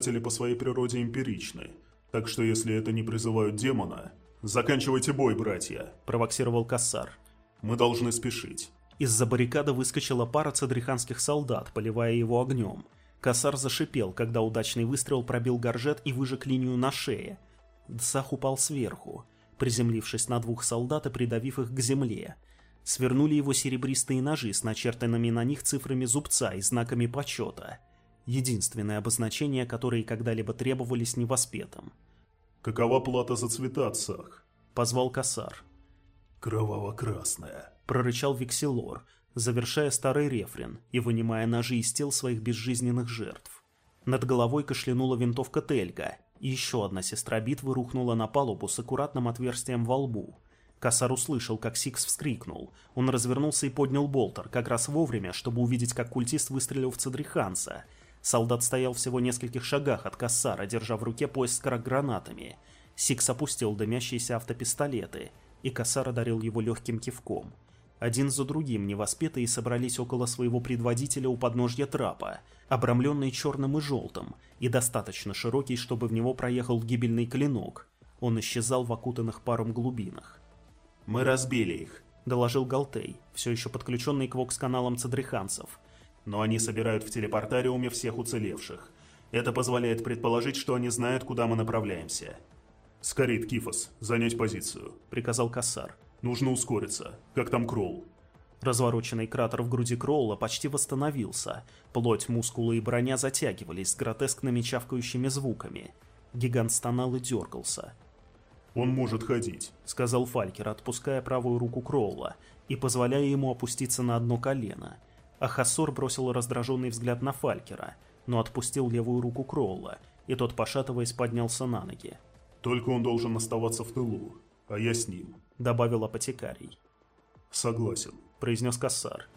Теле по своей природе эмпиричны, так что если это не призывают демона... Заканчивайте бой, братья, провоксировал Кассар. Мы должны спешить. Из-за баррикады выскочила пара цадриханских солдат, поливая его огнем. Кассар зашипел, когда удачный выстрел пробил горжет и выжег линию на шее. Дсах упал сверху, приземлившись на двух солдат и придавив их к земле. Свернули его серебристые ножи с начертанными на них цифрами зубца и знаками почета. Единственное обозначение, которые когда-либо требовались невоспетым. «Какова плата за цвета, Цах?» — позвал Касар. «Кроваво-красная», — прорычал Виксилор, завершая старый рефрен и вынимая ножи из тел своих безжизненных жертв. Над головой кашлянула винтовка Тельга, и еще одна сестра битвы рухнула на палубу с аккуратным отверстием во лбу. Кассар услышал, как Сикс вскрикнул. Он развернулся и поднял болтер, как раз вовремя, чтобы увидеть, как культист выстрелил в Цедриханса — Солдат стоял всего в нескольких шагах от Кассара, держа в руке пояс с гранатами. Сикс опустил дымящиеся автопистолеты, и Кассар одарил его легким кивком. Один за другим невоспетые собрались около своего предводителя у подножья трапа, обрамленный черным и желтым, и достаточно широкий, чтобы в него проехал гибельный клинок. Он исчезал в окутанных паром глубинах. «Мы разбили их», — доложил Галтей, все еще подключенный к вокс-каналам цадриханцев но они собирают в телепортариуме всех уцелевших. Это позволяет предположить, что они знают, куда мы направляемся. «Скорит, Кифос, занять позицию», — приказал Кассар. «Нужно ускориться. Как там Кролл?» Развороченный кратер в груди Кролла почти восстановился. Плоть, мускулы и броня затягивались с гротескными чавкающими звуками. Гигант стонал и дергался. «Он может ходить», — сказал Фалькер, отпуская правую руку Кролла и позволяя ему опуститься на одно колено. Ахасор бросил раздраженный взгляд на Фалькера, но отпустил левую руку Кроула, и тот, пошатываясь, поднялся на ноги. «Только он должен оставаться в тылу, а я с ним», — добавил апотекарий. «Согласен», — произнес Кассар.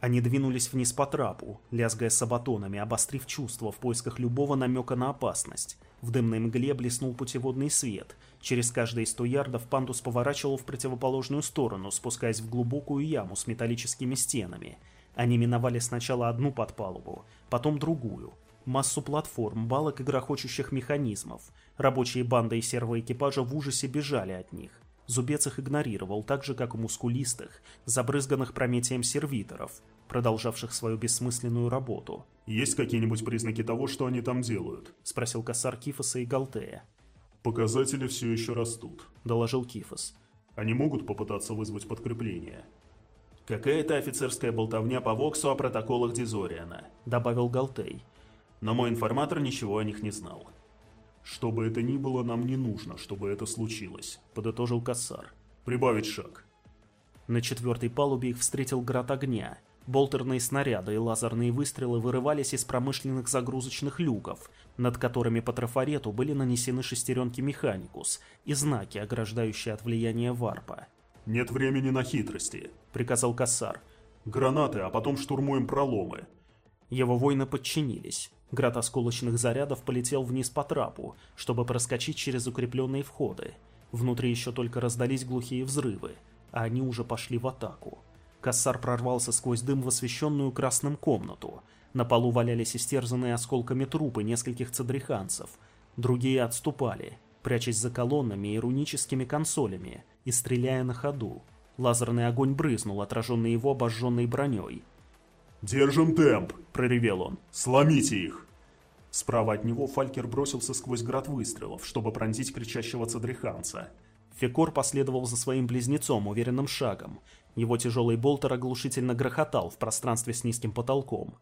Они двинулись вниз по трапу, лязгая сабатонами, обострив чувства в поисках любого намека на опасность. В дымной мгле блеснул путеводный свет. Через каждые сто ярдов пандус поворачивал в противоположную сторону, спускаясь в глубокую яму с металлическими стенами — они миновали сначала одну подпалубу, потом другую. Массу платформ, балок и грохочущих механизмов. Рабочие банды и сервоэкипажа в ужасе бежали от них. Зубец их игнорировал, так же, как и мускулистых, забрызганных прометием сервиторов, продолжавших свою бессмысленную работу. «Есть какие-нибудь признаки того, что они там делают?» — спросил Кассар Кифоса и Галтея. «Показатели все еще растут», — доложил Кифос. «Они могут попытаться вызвать подкрепление?» «Какая-то офицерская болтовня по Воксу о протоколах Дизориана», — добавил Галтей. Но мой информатор ничего о них не знал. «Что бы это ни было, нам не нужно, чтобы это случилось», — подытожил Кассар. «Прибавить шаг». На четвертой палубе их встретил град огня. Болтерные снаряды и лазерные выстрелы вырывались из промышленных загрузочных люков, над которыми по трафарету были нанесены шестеренки Механикус и знаки, ограждающие от влияния варпа. «Нет времени на хитрости», — приказал Кассар. «Гранаты, а потом штурмуем проломы». Его воины подчинились. Град осколочных зарядов полетел вниз по трапу, чтобы проскочить через укрепленные входы. Внутри еще только раздались глухие взрывы, а они уже пошли в атаку. Кассар прорвался сквозь дым в освещенную красным комнату. На полу валялись истерзанные осколками трупы нескольких цадриханцев. Другие отступали, прячась за колоннами и руническими консолями, и стреляя на ходу. Лазерный огонь брызнул, отраженный его обожженной броней. «Держим темп!» – проревел он. «Сломите их!» Справа от него Фалькер бросился сквозь град выстрелов, чтобы пронзить кричащего цадриханца. Фекор последовал за своим близнецом уверенным шагом. Его тяжелый болтер оглушительно грохотал в пространстве с низким потолком.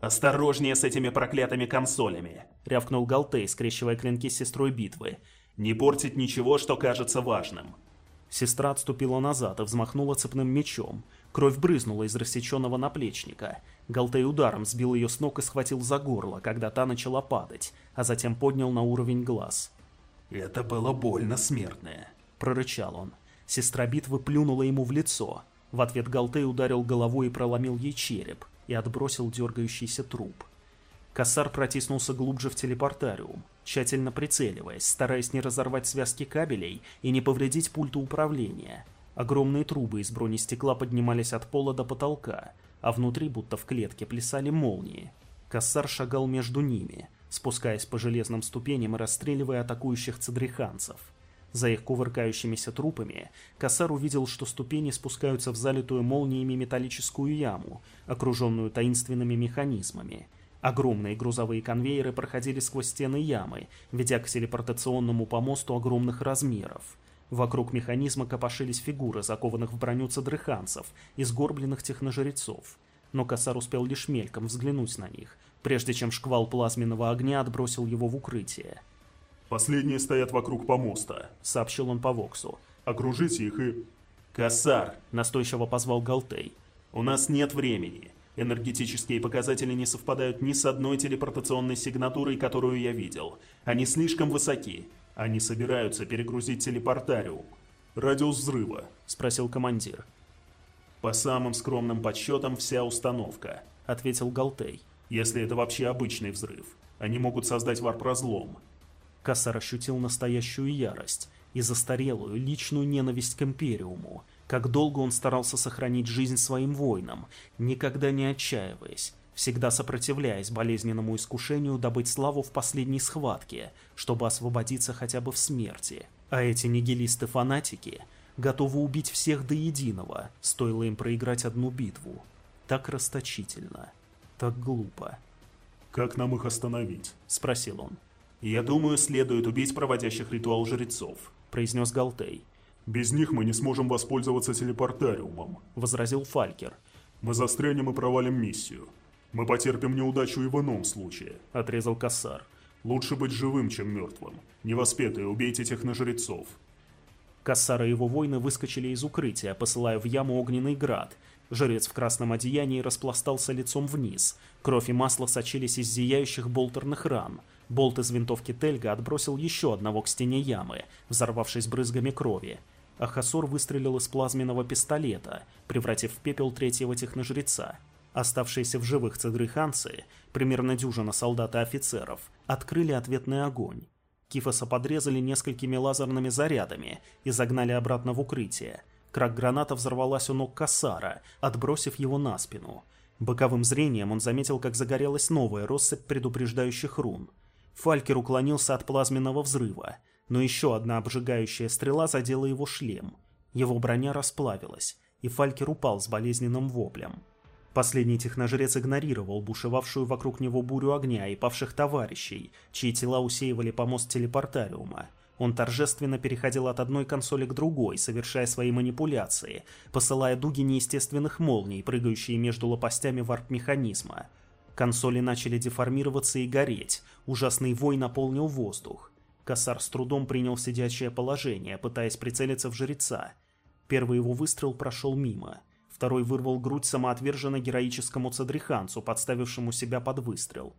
«Осторожнее с этими проклятыми консолями!» — рявкнул Галтей, скрещивая клинки с сестрой битвы. «Не портить ничего, что кажется важным!» Сестра отступила назад и взмахнула цепным мечом. Кровь брызнула из рассеченного наплечника. Галтей ударом сбил ее с ног и схватил за горло, когда та начала падать, а затем поднял на уровень глаз. «Это было больно, смертное!» — прорычал он. Сестра битвы плюнула ему в лицо. В ответ Галтей ударил головой и проломил ей череп и отбросил дергающийся труп. Кассар протиснулся глубже в телепортариум, тщательно прицеливаясь, стараясь не разорвать связки кабелей и не повредить пульту управления. Огромные трубы из бронестекла поднимались от пола до потолка, а внутри, будто в клетке, плясали молнии. Кассар шагал между ними, спускаясь по железным ступеням и расстреливая атакующих цедриханцев. За их кувыркающимися трупами Кассар увидел, что ступени спускаются в залитую молниями металлическую яму, окруженную таинственными механизмами. Огромные грузовые конвейеры проходили сквозь стены ямы, ведя к телепортационному помосту огромных размеров. Вокруг механизма копошились фигуры, закованных в броню цедрыханцев и сгорбленных техножрецов. Но Кассар успел лишь мельком взглянуть на них, прежде чем шквал плазменного огня отбросил его в укрытие. «Последние стоят вокруг помоста», — сообщил он по Воксу. «Окружите их и...» «Кассар!» — настойчиво позвал Галтей. «У нас нет времени. Энергетические показатели не совпадают ни с одной телепортационной сигнатурой, которую я видел. Они слишком высоки. Они собираются перегрузить телепортариум». «Радиус взрыва?» — спросил командир. «По самым скромным подсчетам, вся установка», — ответил Галтей. «Если это вообще обычный взрыв. Они могут создать варп-разлом. Кассар ощутил настоящую ярость и застарелую личную ненависть к Империуму. Как долго он старался сохранить жизнь своим воинам, никогда не отчаиваясь, всегда сопротивляясь болезненному искушению добыть славу в последней схватке, чтобы освободиться хотя бы в смерти. А эти нигилисты-фанатики готовы убить всех до единого, стоило им проиграть одну битву. Так расточительно, так глупо. «Как нам их остановить?» — спросил он. «Я думаю, следует убить проводящих ритуал жрецов», — произнес Галтей. «Без них мы не сможем воспользоваться телепортариумом», — возразил Фалькер. «Мы застрянем и провалим миссию. Мы потерпим неудачу и в ином случае», — отрезал Кассар. «Лучше быть живым, чем мертвым. Невоспетые, убейте техножрецов». Кассар и его воины выскочили из укрытия, посылая в яму огненный град. Жрец в красном одеянии распластался лицом вниз. Кровь и масло сочились из зияющих болтерных ран. Болт из винтовки Тельга отбросил еще одного к стене ямы, взорвавшись брызгами крови. А Хасор выстрелил из плазменного пистолета, превратив в пепел третьего техножреца. Оставшиеся в живых цедрыханцы, примерно дюжина солдат и офицеров, открыли ответный огонь. Кифоса подрезали несколькими лазерными зарядами и загнали обратно в укрытие. Крак граната взорвалась у ног Кассара, отбросив его на спину. Боковым зрением он заметил, как загорелась новая россыпь предупреждающих рун. Фалькер уклонился от плазменного взрыва, но еще одна обжигающая стрела задела его шлем. Его броня расплавилась, и Фалькер упал с болезненным воплем. Последний техножрец игнорировал бушевавшую вокруг него бурю огня и павших товарищей, чьи тела усеивали помост телепортариума. Он торжественно переходил от одной консоли к другой, совершая свои манипуляции, посылая дуги неестественных молний, прыгающие между лопастями варп-механизма – Консоли начали деформироваться и гореть, ужасный вой наполнил воздух. Косар с трудом принял сидячее положение, пытаясь прицелиться в жреца. Первый его выстрел прошел мимо. Второй вырвал грудь самоотверженно героическому цадриханцу, подставившему себя под выстрел.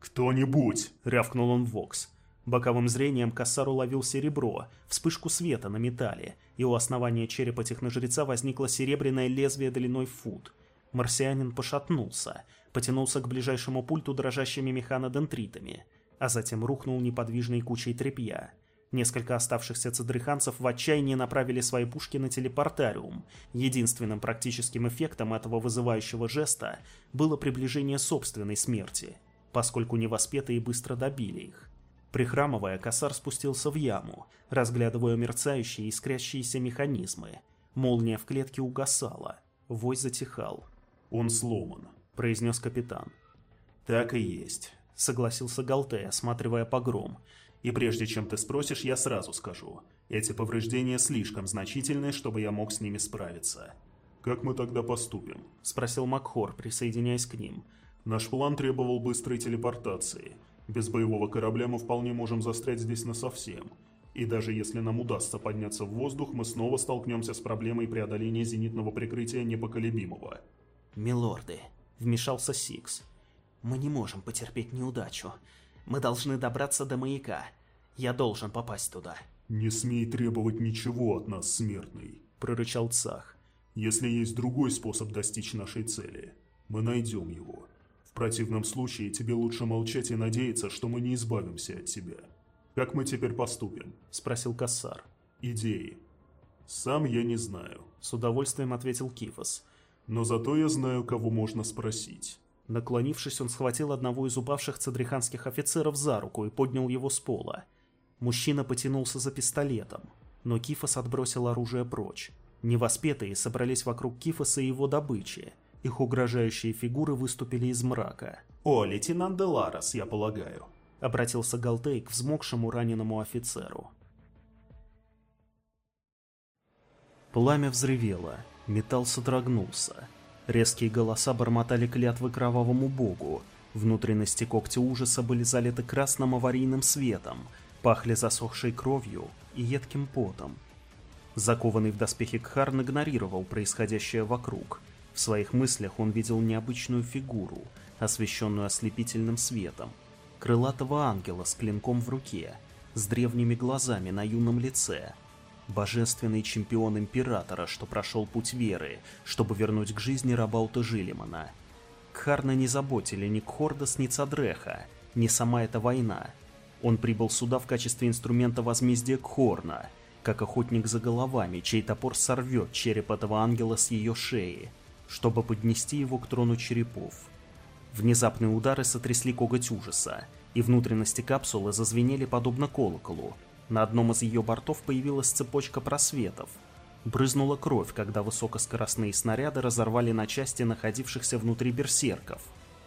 «Кто-нибудь!» — рявкнул он в Вокс. Боковым зрением Кассар уловил серебро, вспышку света на металле, и у основания черепа техножреца возникло серебряное лезвие длиной в фут. Марсианин пошатнулся, потянулся к ближайшему пульту дрожащими механодентритами, а затем рухнул неподвижной кучей тряпья. Несколько оставшихся цедрыханцев в отчаянии направили свои пушки на телепортариум. Единственным практическим эффектом этого вызывающего жеста было приближение собственной смерти, поскольку невоспетые быстро добили их. Прихрамывая, косар спустился в яму, разглядывая мерцающие искрящиеся механизмы. Молния в клетке угасала, вой затихал. «Он сломан», — произнес капитан. «Так и есть», — согласился Галтей, осматривая погром. «И прежде чем ты спросишь, я сразу скажу. Эти повреждения слишком значительны, чтобы я мог с ними справиться». «Как мы тогда поступим?» — спросил Макхор, присоединяясь к ним. «Наш план требовал быстрой телепортации. Без боевого корабля мы вполне можем застрять здесь насовсем. И даже если нам удастся подняться в воздух, мы снова столкнемся с проблемой преодоления зенитного прикрытия непоколебимого». «Милорды», Вмешался Сикс. «Мы не можем потерпеть неудачу. Мы должны добраться до маяка. Я должен попасть туда». «Не смей требовать ничего от нас, смертный», — прорычал Цах. «Если есть другой способ достичь нашей цели, мы найдем его. В противном случае тебе лучше молчать и надеяться, что мы не избавимся от тебя. Как мы теперь поступим?» — спросил Кассар. «Идеи». «Сам я не знаю», — с удовольствием ответил Кифос. Но зато я знаю, кого можно спросить. Наклонившись, он схватил одного из упавших цадриханских офицеров за руку и поднял его с пола. Мужчина потянулся за пистолетом, но Кифос отбросил оружие прочь. Невоспетые собрались вокруг Кифоса и его добычи. Их угрожающие фигуры выступили из мрака. «О, лейтенант Деларос, я полагаю», — обратился Галтей к взмокшему раненому офицеру. Пламя взревело, металл содрогнулся. Резкие голоса бормотали клятвы кровавому богу. Внутренности когти ужаса были залиты красным аварийным светом, пахли засохшей кровью и едким потом. Закованный в доспехи Кхарн игнорировал происходящее вокруг. В своих мыслях он видел необычную фигуру, освещенную ослепительным светом. Крылатого ангела с клинком в руке, с древними глазами на юном лице. Божественный чемпион Императора, что прошел путь веры, чтобы вернуть к жизни Рабаута Жилимана. Кхарна не заботили ни Кхордас, ни Цадреха, ни сама эта война — он прибыл сюда в качестве инструмента возмездия Кхорна, как охотник за головами, чей топор сорвет череп этого ангела с ее шеи, чтобы поднести его к трону черепов. Внезапные удары сотрясли коготь ужаса, и внутренности капсулы зазвенели подобно колоколу. На одном из ее бортов появилась цепочка просветов. Брызнула кровь, когда высокоскоростные снаряды разорвали на части находившихся внутри берсерков.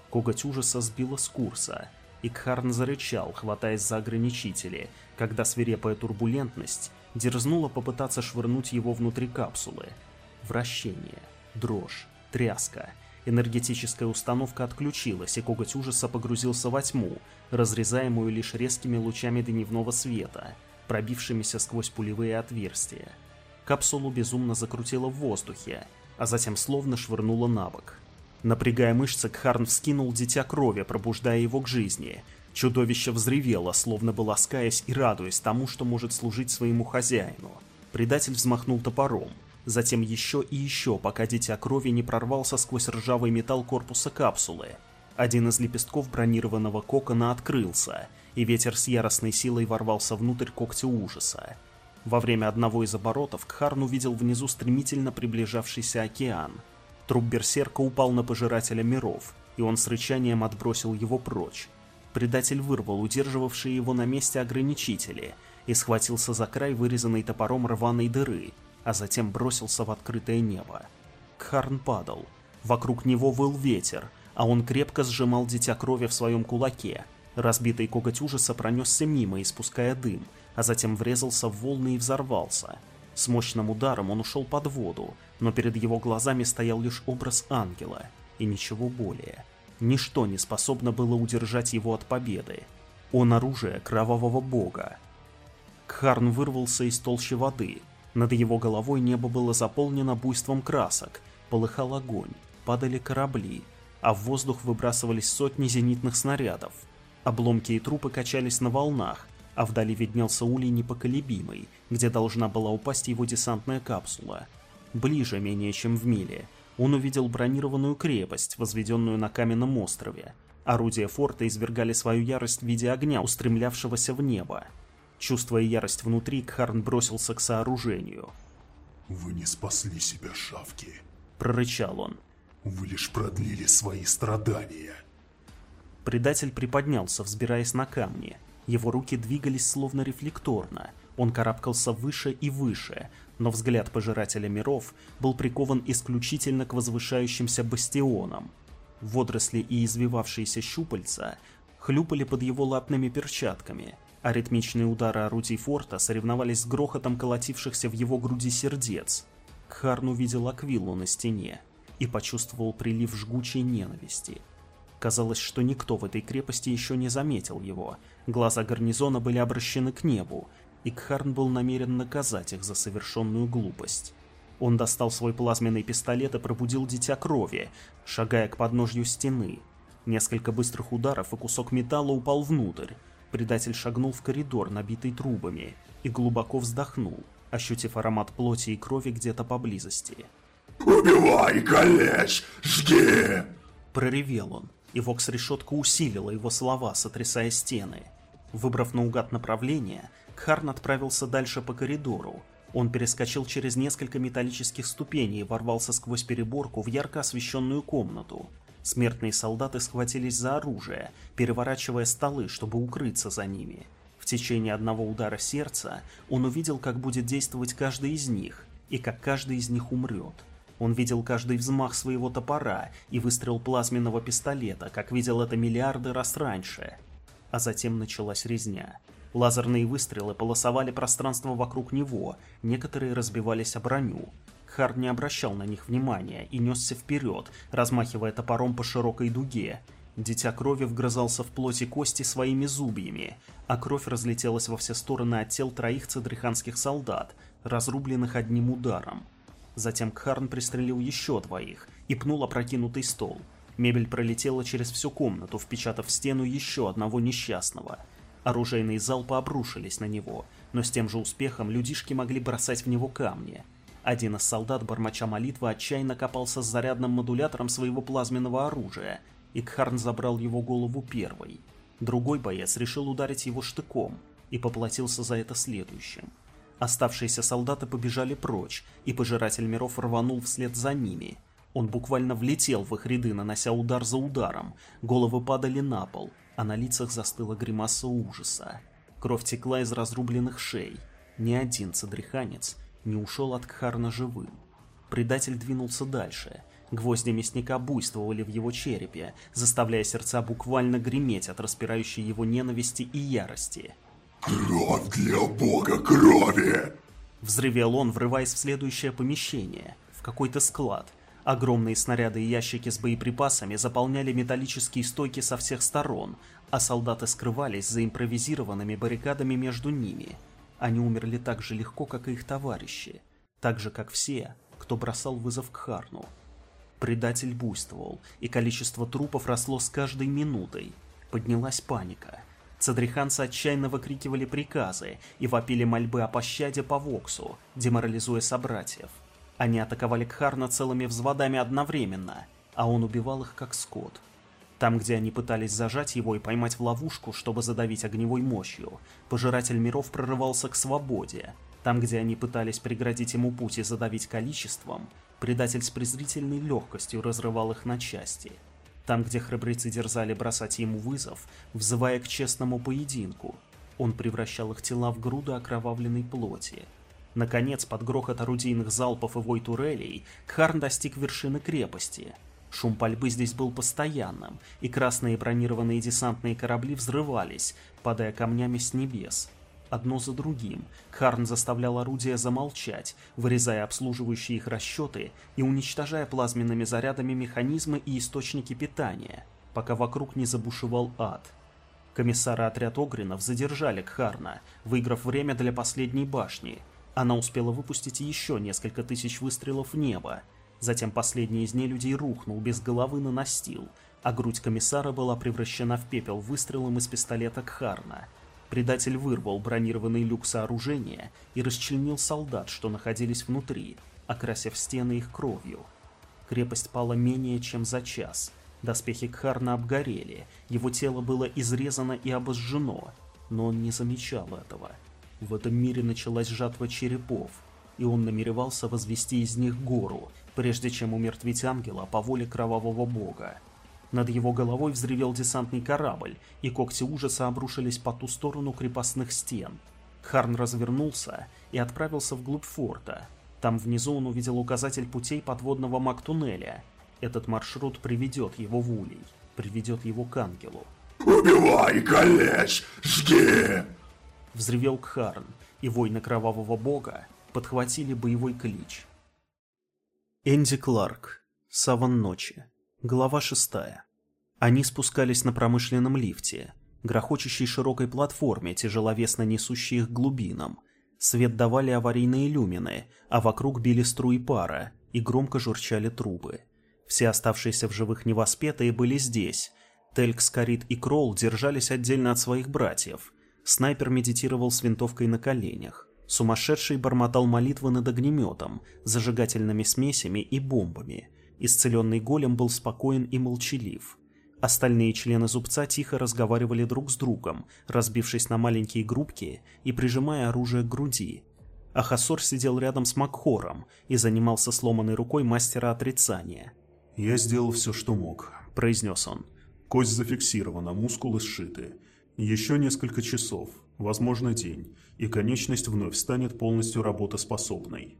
Коготь ужаса сбила с курса — Икхарн зарычал, хватаясь за ограничители, когда свирепая турбулентность дерзнула попытаться швырнуть его внутри капсулы. Вращение, дрожь, тряска. Энергетическая установка отключилась, и коготь ужаса погрузился во тьму, разрезаемую лишь резкими лучами дневного света, пробившимися сквозь пулевые отверстия. Капсулу безумно закрутило в воздухе, а затем словно швырнуло на бок. Напрягая мышцы, Кхарн вскинул дитя крови, пробуждая его к жизни. Чудовище взревело, словно бы ласкаясь и радуясь тому, что может служить своему хозяину. Предатель взмахнул топором. Затем еще и еще, пока дитя крови не прорвался сквозь ржавый металл корпуса капсулы. Один из лепестков бронированного кокона открылся, и ветер с яростной силой ворвался внутрь когтя ужаса. Во время одного из оборотов Кхарн увидел внизу стремительно приближавшийся океан — Труп берсерка упал на пожирателя миров, и он с рычанием отбросил его прочь. Предатель вырвал удерживавшие его на месте ограничители и схватился за край вырезанной топором рваной дыры, а затем бросился в открытое небо. Кхарн падал. Вокруг него выл ветер, а он крепко сжимал дитя крови в своем кулаке. Разбитый коготь ужаса пронесся мимо, испуская дым, а затем врезался в волны и взорвался. С мощным ударом он ушел под воду, но перед его глазами стоял лишь образ ангела, и ничего более. Ничто не способно было удержать его от победы. Он оружие кровавого бога. Кхарн вырвался из толщи воды. Над его головой небо было заполнено буйством красок, полыхал огонь, падали корабли, а в воздух выбрасывались сотни зенитных снарядов. Обломки и трупы качались на волнах, а вдали виднелся улей непоколебимый, где должна была упасть его десантная капсула — ближе менее чем в миле, он увидел бронированную крепость, возведенную на каменном острове. Орудия форта извергали свою ярость в виде огня, устремлявшегося в небо. Чувствуя ярость внутри, Кхарн бросился к сооружению. «Вы не спасли себя, шавки!» — прорычал он. «Вы лишь продлили свои страдания!» Предатель приподнялся, взбираясь на камни. Его руки двигались словно рефлекторно. Он карабкался выше и выше, но взгляд Пожирателя миров был прикован исключительно к возвышающимся бастионам. Водоросли и извивавшиеся щупальца хлюпали под его лапными перчатками, а ритмичные удары орудий форта соревновались с грохотом колотившихся в его груди сердец. Кхарн увидел Аквилу на стене и почувствовал прилив жгучей ненависти. Казалось, что никто в этой крепости еще не заметил его. Глаза гарнизона были обращены к небу, и Кхарн был намерен наказать их за совершенную глупость. Он достал свой плазменный пистолет и пробудил Дитя Крови, шагая к подножью стены. Несколько быстрых ударов, и кусок металла упал внутрь. Предатель шагнул в коридор, набитый трубами, и глубоко вздохнул, ощутив аромат плоти и крови где-то поблизости. «Убивай, калечь! Жги!» Проревел он, и вокс-решетка усилила его слова, сотрясая стены. Выбрав наугад направление, Харн отправился дальше по коридору. Он перескочил через несколько металлических ступеней и ворвался сквозь переборку в ярко освещенную комнату. Смертные солдаты схватились за оружие, переворачивая столы, чтобы укрыться за ними. В течение одного удара сердца он увидел, как будет действовать каждый из них, и как каждый из них умрет. Он видел каждый взмах своего топора и выстрел плазменного пистолета, как видел это миллиарды раз раньше. А затем началась резня. Лазерные выстрелы полосовали пространство вокруг него, некоторые разбивались о броню. Хард не обращал на них внимания и несся вперед, размахивая топором по широкой дуге. Дитя крови вгрызался в плоти кости своими зубьями, а кровь разлетелась во все стороны от тел троих цедриханских солдат, разрубленных одним ударом. Затем Кхарн пристрелил еще двоих и пнул опрокинутый стол. Мебель пролетела через всю комнату, впечатав в стену еще одного несчастного. Оружейные залпы обрушились на него, но с тем же успехом людишки могли бросать в него камни. Один из солдат, бормоча молитвы, отчаянно копался с зарядным модулятором своего плазменного оружия, и Кхарн забрал его голову первой. Другой боец решил ударить его штыком и поплатился за это следующим. Оставшиеся солдаты побежали прочь, и Пожиратель миров рванул вслед за ними. Он буквально влетел в их ряды, нанося удар за ударом. Головы падали на пол, а на лицах застыла гримаса ужаса. Кровь текла из разрубленных шей. Ни один цадриханец не ушел от Кхарна живым. Предатель двинулся дальше. Гвозди мясника буйствовали в его черепе, заставляя сердца буквально греметь от распирающей его ненависти и ярости. «Кровь для бога крови!» Взревел он, врываясь в следующее помещение, в какой-то склад. Огромные снаряды и ящики с боеприпасами заполняли металлические стойки со всех сторон, а солдаты скрывались за импровизированными баррикадами между ними. Они умерли так же легко, как и их товарищи, так же, как все, кто бросал вызов к Харну. Предатель буйствовал, и количество трупов росло с каждой минутой. Поднялась паника. Цадриханцы отчаянно выкрикивали приказы и вопили мольбы о пощаде по Воксу, деморализуя собратьев. Они атаковали Кхарна целыми взводами одновременно, а он убивал их как скот. Там, где они пытались зажать его и поймать в ловушку, чтобы задавить огневой мощью, Пожиратель миров прорывался к свободе. Там, где они пытались преградить ему путь и задавить количеством, предатель с презрительной легкостью разрывал их на части – там, где храбрецы дерзали бросать ему вызов, взывая к честному поединку, он превращал их тела в груды окровавленной плоти. Наконец, под грохот орудийных залпов и вой турелей, Кхарн достиг вершины крепости. Шум пальбы здесь был постоянным, и красные бронированные десантные корабли взрывались, падая камнями с небес одно за другим. Харн заставлял орудия замолчать, вырезая обслуживающие их расчеты и уничтожая плазменными зарядами механизмы и источники питания, пока вокруг не забушевал ад. Комиссары отряд Огринов задержали Кхарна, выиграв время для последней башни. Она успела выпустить еще несколько тысяч выстрелов в небо. Затем последний из нелюдей рухнул без головы на настил, а грудь комиссара была превращена в пепел выстрелом из пистолета Кхарна – Предатель вырвал бронированный люк сооружения и расчленил солдат, что находились внутри, окрасив стены их кровью. Крепость пала менее чем за час. Доспехи Кхарна обгорели, его тело было изрезано и обожжено, но он не замечал этого. В этом мире началась жатва черепов, и он намеревался возвести из них гору, прежде чем умертвить ангела по воле кровавого бога. Над его головой взревел десантный корабль, и когти ужаса обрушились по ту сторону крепостных стен. Харн развернулся и отправился вглубь форта. Там внизу он увидел указатель путей подводного маг-туннеля. Этот маршрут приведет его в улей, приведет его к ангелу. «Убивай, калечь, жги!» Взревел Кхарн, и воины кровавого бога подхватили боевой клич. Энди Кларк. Саван ночи. Глава шестая. Они спускались на промышленном лифте, грохочущей широкой платформе, тяжеловесно несущей их глубинам. Свет давали аварийные люмины, а вокруг били струи пара и громко журчали трубы. Все оставшиеся в живых невоспетые были здесь. Тельк, Скорит и Кролл держались отдельно от своих братьев. Снайпер медитировал с винтовкой на коленях. Сумасшедший бормотал молитвы над огнеметом, зажигательными смесями и бомбами – Исцеленный голем был спокоен и молчалив. Остальные члены зубца тихо разговаривали друг с другом, разбившись на маленькие группки и прижимая оружие к груди. Ахасор сидел рядом с Макхором и занимался сломанной рукой мастера отрицания. «Я сделал все, что мог. произнес он. Кость зафиксирована, мускулы сшиты. Еще несколько часов, возможно день, и конечность вновь станет полностью работоспособной.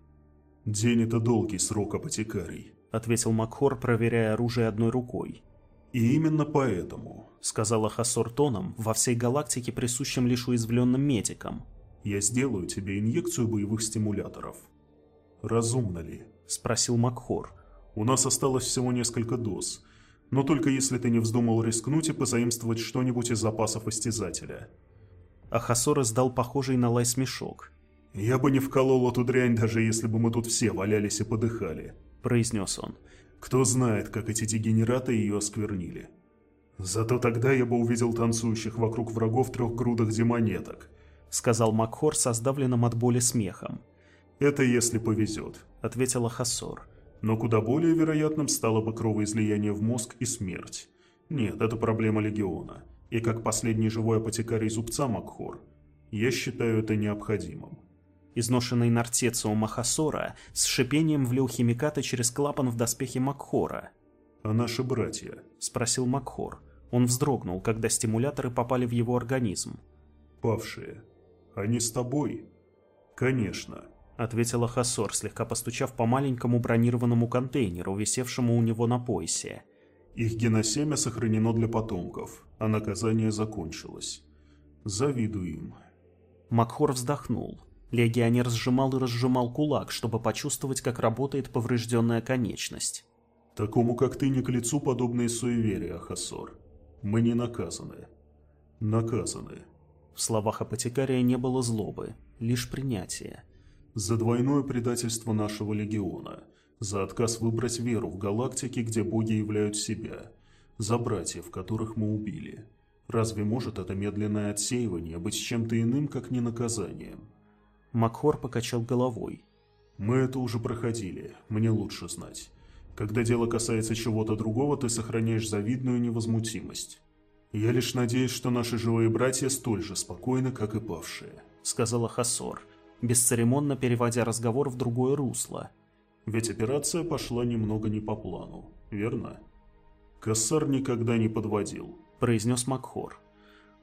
День – это долгий срок, апотекарий. — ответил Макхор, проверяя оружие одной рукой. «И именно поэтому», — сказала Хасор тоном, во всей галактике присущим лишь уязвленным медикам. «Я сделаю тебе инъекцию боевых стимуляторов». «Разумно ли?» — спросил Макхор. «У нас осталось всего несколько доз, но только если ты не вздумал рискнуть и позаимствовать что-нибудь из запасов истязателя». А Хасор издал похожий на лай смешок. «Я бы не вколол эту дрянь, даже если бы мы тут все валялись и подыхали». — произнес он. «Кто знает, как эти дегенераты ее осквернили. Зато тогда я бы увидел танцующих вокруг врагов трехгрудых демонеток», — сказал Макхор со сдавленным от боли смехом. «Это если повезет», — ответила Хасор. «Но куда более вероятным стало бы кровоизлияние в мозг и смерть. Нет, это проблема Легиона. И как последний живой апотекарий зубца Макхор, я считаю это необходимым». Изношенный нартециум Махасора с шипением влил химикаты через клапан в доспехи Макхора. «А наши братья?» – спросил Макхор. Он вздрогнул, когда стимуляторы попали в его организм. «Павшие. Они с тобой?» «Конечно», — ответила Хасор, слегка постучав по маленькому бронированному контейнеру, висевшему у него на поясе. «Их геносемя сохранено для потомков, а наказание закончилось. Завидую им». Макхор вздохнул. Легионер сжимал и разжимал кулак, чтобы почувствовать, как работает поврежденная конечность. «Такому, как ты, не к лицу подобные суеверия, Хасор. Мы не наказаны. Наказаны». В словах апотекария не было злобы, лишь принятие. «За двойное предательство нашего легиона, за отказ выбрать веру в галактике, где боги являют себя, за братьев, которых мы убили. Разве может это медленное отсеивание быть чем-то иным, как не наказанием?» Макхор покачал головой. «Мы это уже проходили, мне лучше знать. Когда дело касается чего-то другого, ты сохраняешь завидную невозмутимость. Я лишь надеюсь, что наши живые братья столь же спокойны, как и павшие», — сказала Хасор, бесцеремонно переводя разговор в другое русло. «Ведь операция пошла немного не по плану, верно?» «Кассар никогда не подводил», — произнес Макхор.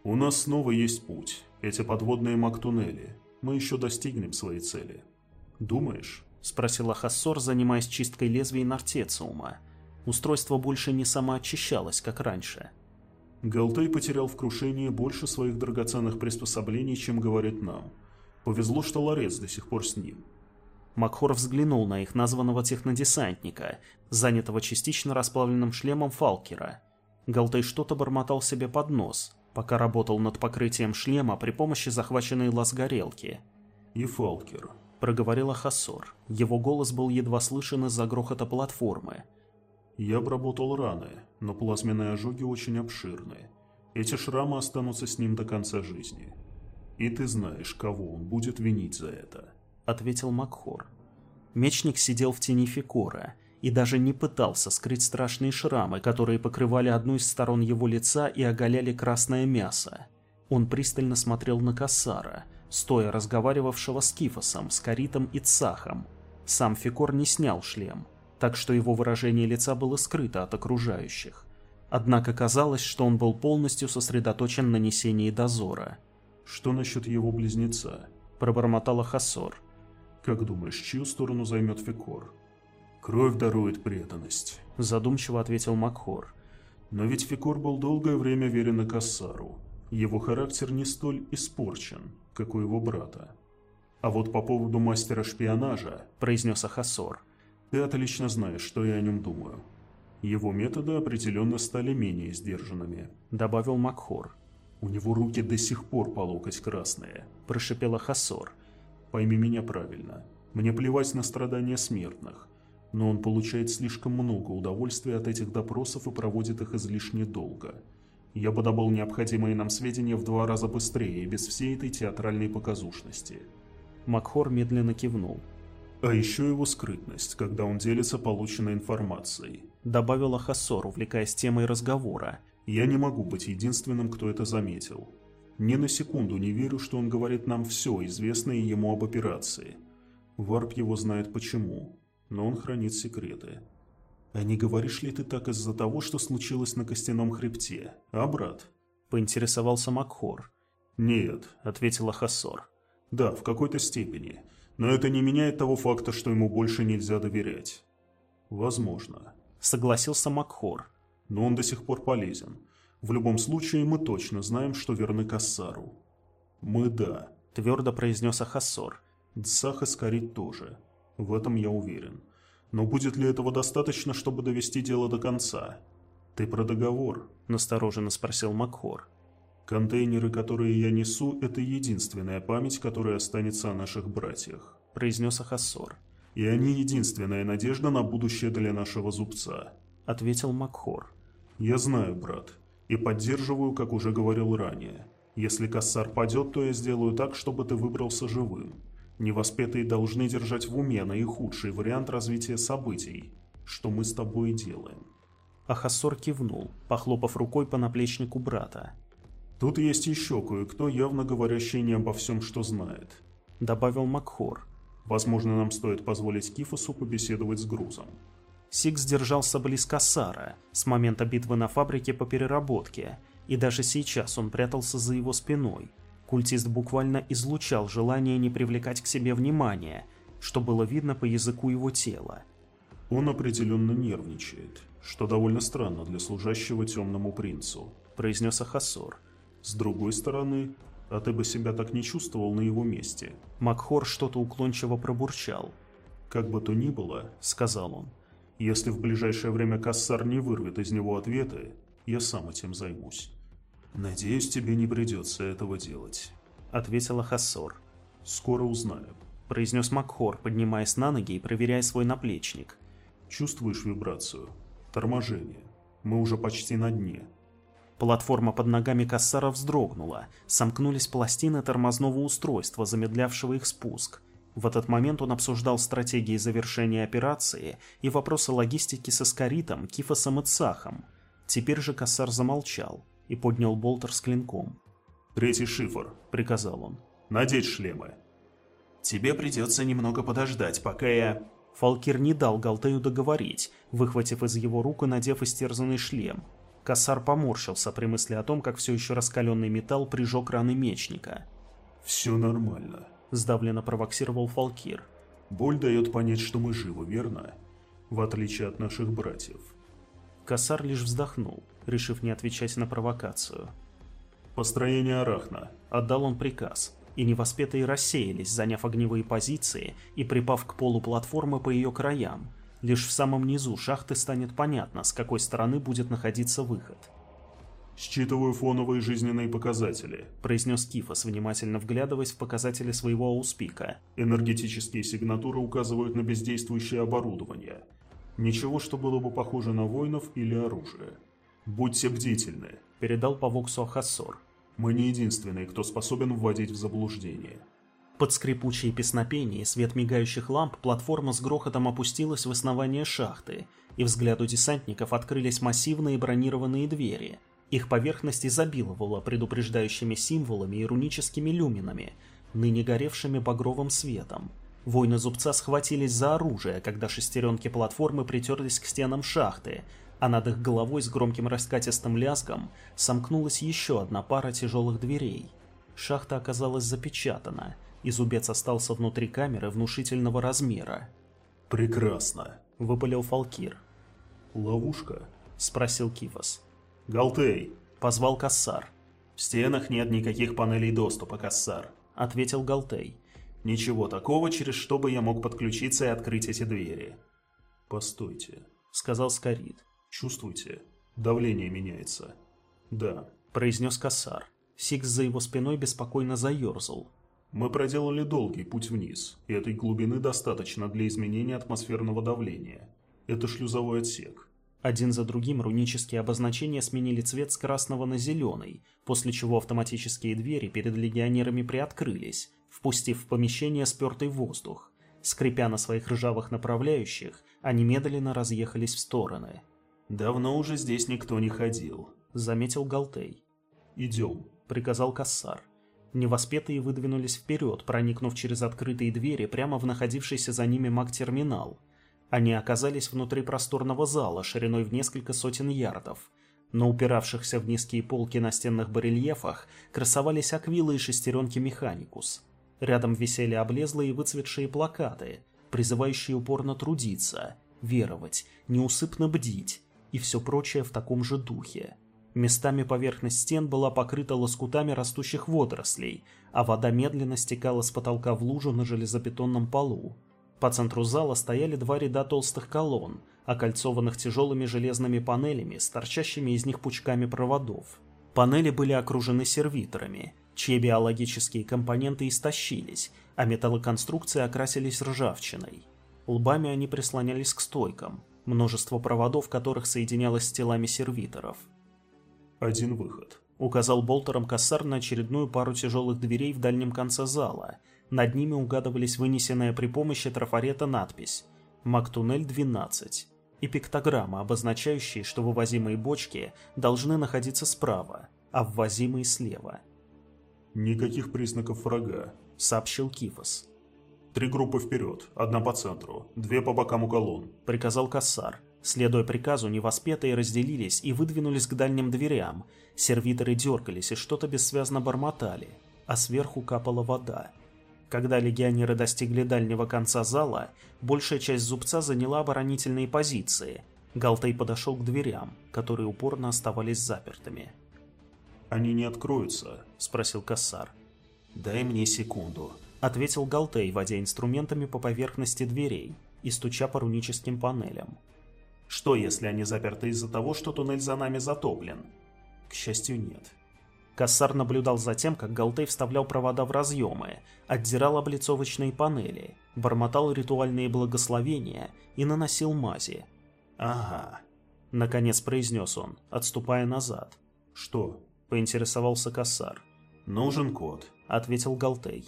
«У нас снова есть путь, эти подводные мактуннели мы еще достигнем своей цели. Думаешь?» — спросила Хассор, занимаясь чисткой лезвий нартециума. Устройство больше не самоочищалось, как раньше. Галтей потерял в крушении больше своих драгоценных приспособлений, чем говорит нам. Повезло, что ларец до сих пор с ним. Макхор взглянул на их названного технодесантника, занятого частично расплавленным шлемом Фалкера. Галтей что-то бормотал себе под нос, пока работал над покрытием шлема при помощи захваченной лаз-горелки. «И Фалкер», — проговорила Хасор. Его голос был едва слышен из-за грохота платформы. «Я обработал раны, но плазменные ожоги очень обширны. Эти шрамы останутся с ним до конца жизни. И ты знаешь, кого он будет винить за это», — ответил Макхор. Мечник сидел в тени Фикора — и даже не пытался скрыть страшные шрамы, которые покрывали одну из сторон его лица и оголяли красное мясо. Он пристально смотрел на Кассара, стоя разговаривавшего с Кифосом, с Каритом и Цахом. Сам Фикор не снял шлем, так что его выражение лица было скрыто от окружающих. Однако казалось, что он был полностью сосредоточен на несении дозора. «Что насчет его близнеца?» – пробормотала Хассор. «Как думаешь, чью сторону займет Фикор?» «Кровь дарует преданность», — задумчиво ответил Макхор. «Но ведь Фикор был долгое время верен Кассару. Его характер не столь испорчен, как у его брата. А вот по поводу мастера шпионажа, — произнес Ахасор, — ты отлично знаешь, что я о нем думаю. Его методы определенно стали менее сдержанными», — добавил Макхор. «У него руки до сих пор по локоть красные», — прошипел Ахасор. «Пойми меня правильно. Мне плевать на страдания смертных но он получает слишком много удовольствия от этих допросов и проводит их излишне долго. Я бы добыл необходимые нам сведения в два раза быстрее без всей этой театральной показушности. Макхор медленно кивнул. А еще его скрытность, когда он делится полученной информацией. Добавила Хассор, увлекаясь темой разговора. Я не могу быть единственным, кто это заметил. Ни на секунду не верю, что он говорит нам все, известное ему об операции. Варп его знает почему но он хранит секреты. «А не говоришь ли ты так из-за того, что случилось на костяном хребте, а, брат?» — поинтересовался Макхор. «Нет», — ответила Хассор. «Да, в какой-то степени. Но это не меняет того факта, что ему больше нельзя доверять». «Возможно», — согласился Макхор. «Но он до сих пор полезен. В любом случае, мы точно знаем, что верны Кассару». «Мы да», — твердо произнес Ахассор. «Дсах и Скорит тоже. В этом я уверен. Но будет ли этого достаточно, чтобы довести дело до конца?» «Ты про договор?» – настороженно спросил Макхор. «Контейнеры, которые я несу, это единственная память, которая останется о наших братьях», – произнес Ахассор. «И они единственная надежда на будущее для нашего зубца», – ответил Макхор. «Я знаю, брат, и поддерживаю, как уже говорил ранее. Если Кассар падет, то я сделаю так, чтобы ты выбрался живым. Невоспетые должны держать в уме наихудший вариант развития событий, что мы с тобой делаем». Ахассор кивнул, похлопав рукой по наплечнику брата. «Тут есть еще кое-кто, явно говорящий не обо всем, что знает», — добавил Макхор. «Возможно, нам стоит позволить Кифосу побеседовать с грузом». Сикс держался близко Сара с момента битвы на фабрике по переработке, и даже сейчас он прятался за его спиной. Культист буквально излучал желание не привлекать к себе внимания, что было видно по языку его тела. «Он определенно нервничает», что довольно странно для служащего темному принцу», — произнес Ахасор. «С другой стороны, а ты бы себя так не чувствовал на его месте». Макхор что-то уклончиво пробурчал. «Как бы то ни было», — сказал он, — «если в ближайшее время Кассар не вырвет из него ответы, я сам этим займусь». «Надеюсь, тебе не придется этого делать», — ответила Хассор. «Скоро узнаем», — произнес Макхор, поднимаясь на ноги и проверяя свой наплечник. «Чувствуешь вибрацию?» Торможение. Мы уже почти на дне. Платформа под ногами Кассара вздрогнула, сомкнулись пластины тормозного устройства, замедлявшего их спуск. В этот момент он обсуждал стратегии завершения операции и вопросы логистики со Скоритом, Кифосом и Цахом. Теперь же Кассар замолчал и поднял болтер с клинком. «Третий шифр», — приказал он. «Надеть шлемы». «Тебе придется немного подождать, пока я...» Фалкир не дал Галтею договорить, выхватив из его рук и надев истерзанный шлем. Кассар поморщился при мысли о том, как все еще раскаленный металл прижег раны мечника. «Все нормально», — сдавленно провоксировал Фалкир. «Боль дает понять, что мы живы, верно? В отличие от наших братьев». Кассар лишь вздохнул, решив не отвечать на провокацию. «Построение Арахна», — отдал он приказ и невоспетые рассеялись, заняв огневые позиции и припав к полу платформы по ее краям. Лишь в самом низу шахты станет понятно, с какой стороны будет находиться выход. «Считываю фоновые жизненные показатели», – произнес Кифос, внимательно вглядываясь в показатели своего ауспика. «Энергетические сигнатуры указывают на бездействующее оборудование. Ничего, что было бы похоже на воинов или оружие. Будьте бдительны», – передал по Воксу Ахассор. Мы не единственные, кто способен вводить в заблуждение. Под скрипучие песнопения и свет мигающих ламп платформа с грохотом опустилась в основание шахты, и взгляду десантников открылись массивные бронированные двери. Их поверхность изобиловала предупреждающими символами и руническими люминами, ныне горевшими багровым светом. Воины зубца схватились за оружие, когда шестеренки платформы притерлись к стенам шахты, а над их головой с громким раскатистым лязгом сомкнулась еще одна пара тяжелых дверей. Шахта оказалась запечатана, и зубец остался внутри камеры внушительного размера. «Прекрасно», — выпалил Фалкир. «Ловушка?» — спросил Кифос. «Галтей!» — позвал Кассар. «В стенах нет никаких панелей доступа, Кассар», — ответил Галтей. «Ничего такого, через что бы я мог подключиться и открыть эти двери». «Постойте», — сказал Скорид. Чувствуете? Давление меняется. Да, произнес Кассар. Сикс за его спиной беспокойно заерзал. Мы проделали долгий путь вниз, и этой глубины достаточно для изменения атмосферного давления. Это шлюзовой отсек. Один за другим рунические обозначения сменили цвет с красного на зеленый, после чего автоматические двери перед легионерами приоткрылись, впустив в помещение спертый воздух. Скрипя на своих ржавых направляющих, они медленно разъехались в стороны. «Давно уже здесь никто не ходил», — заметил Галтей. «Идем», — приказал Кассар. Невоспетые выдвинулись вперед, проникнув через открытые двери прямо в находившийся за ними маг-терминал. Они оказались внутри просторного зала шириной в несколько сотен ярдов. На упиравшихся в низкие полки на стенных барельефах красовались аквилы и шестеренки Механикус. Рядом висели облезлые и выцветшие плакаты, призывающие упорно трудиться, веровать, неусыпно бдить и все прочее в таком же духе. Местами поверхность стен была покрыта лоскутами растущих водорослей, а вода медленно стекала с потолка в лужу на железобетонном полу. По центру зала стояли два ряда толстых колонн, окольцованных тяжелыми железными панелями с торчащими из них пучками проводов. Панели были окружены сервиторами, чьи биологические компоненты истощились, а металлоконструкции окрасились ржавчиной. Лбами они прислонялись к стойкам, множество проводов которых соединялось с телами сервиторов. «Один выход», — указал болтером Кассар на очередную пару тяжелых дверей в дальнем конце зала. Над ними угадывались вынесенная при помощи трафарета надпись «Мактунель-12» и пиктограмма, обозначающие, что вывозимые бочки должны находиться справа, а ввозимые слева. «Никаких признаков врага», — сообщил Кифос. «Три группы вперед, одна по центру, две по бокам у колонн», — приказал Кассар. Следуя приказу, невоспетые разделились и выдвинулись к дальним дверям. Сервиторы дергались и что-то бессвязно бормотали, а сверху капала вода. Когда легионеры достигли дальнего конца зала, большая часть зубца заняла оборонительные позиции. Галтей подошел к дверям, которые упорно оставались запертыми. «Они не откроются?» – спросил Кассар. «Дай мне секунду», – ответил Галтей, водя инструментами по поверхности дверей и стуча по руническим панелям. «Что, если они заперты из-за того, что туннель за нами затоплен?» К счастью, нет. Кассар наблюдал за тем, как Галтей вставлял провода в разъемы, отдирал облицовочные панели, бормотал ритуальные благословения и наносил мази. «Ага», — наконец произнес он, отступая назад. «Что?» — поинтересовался Кассар. «Нужен код», — ответил Галтей.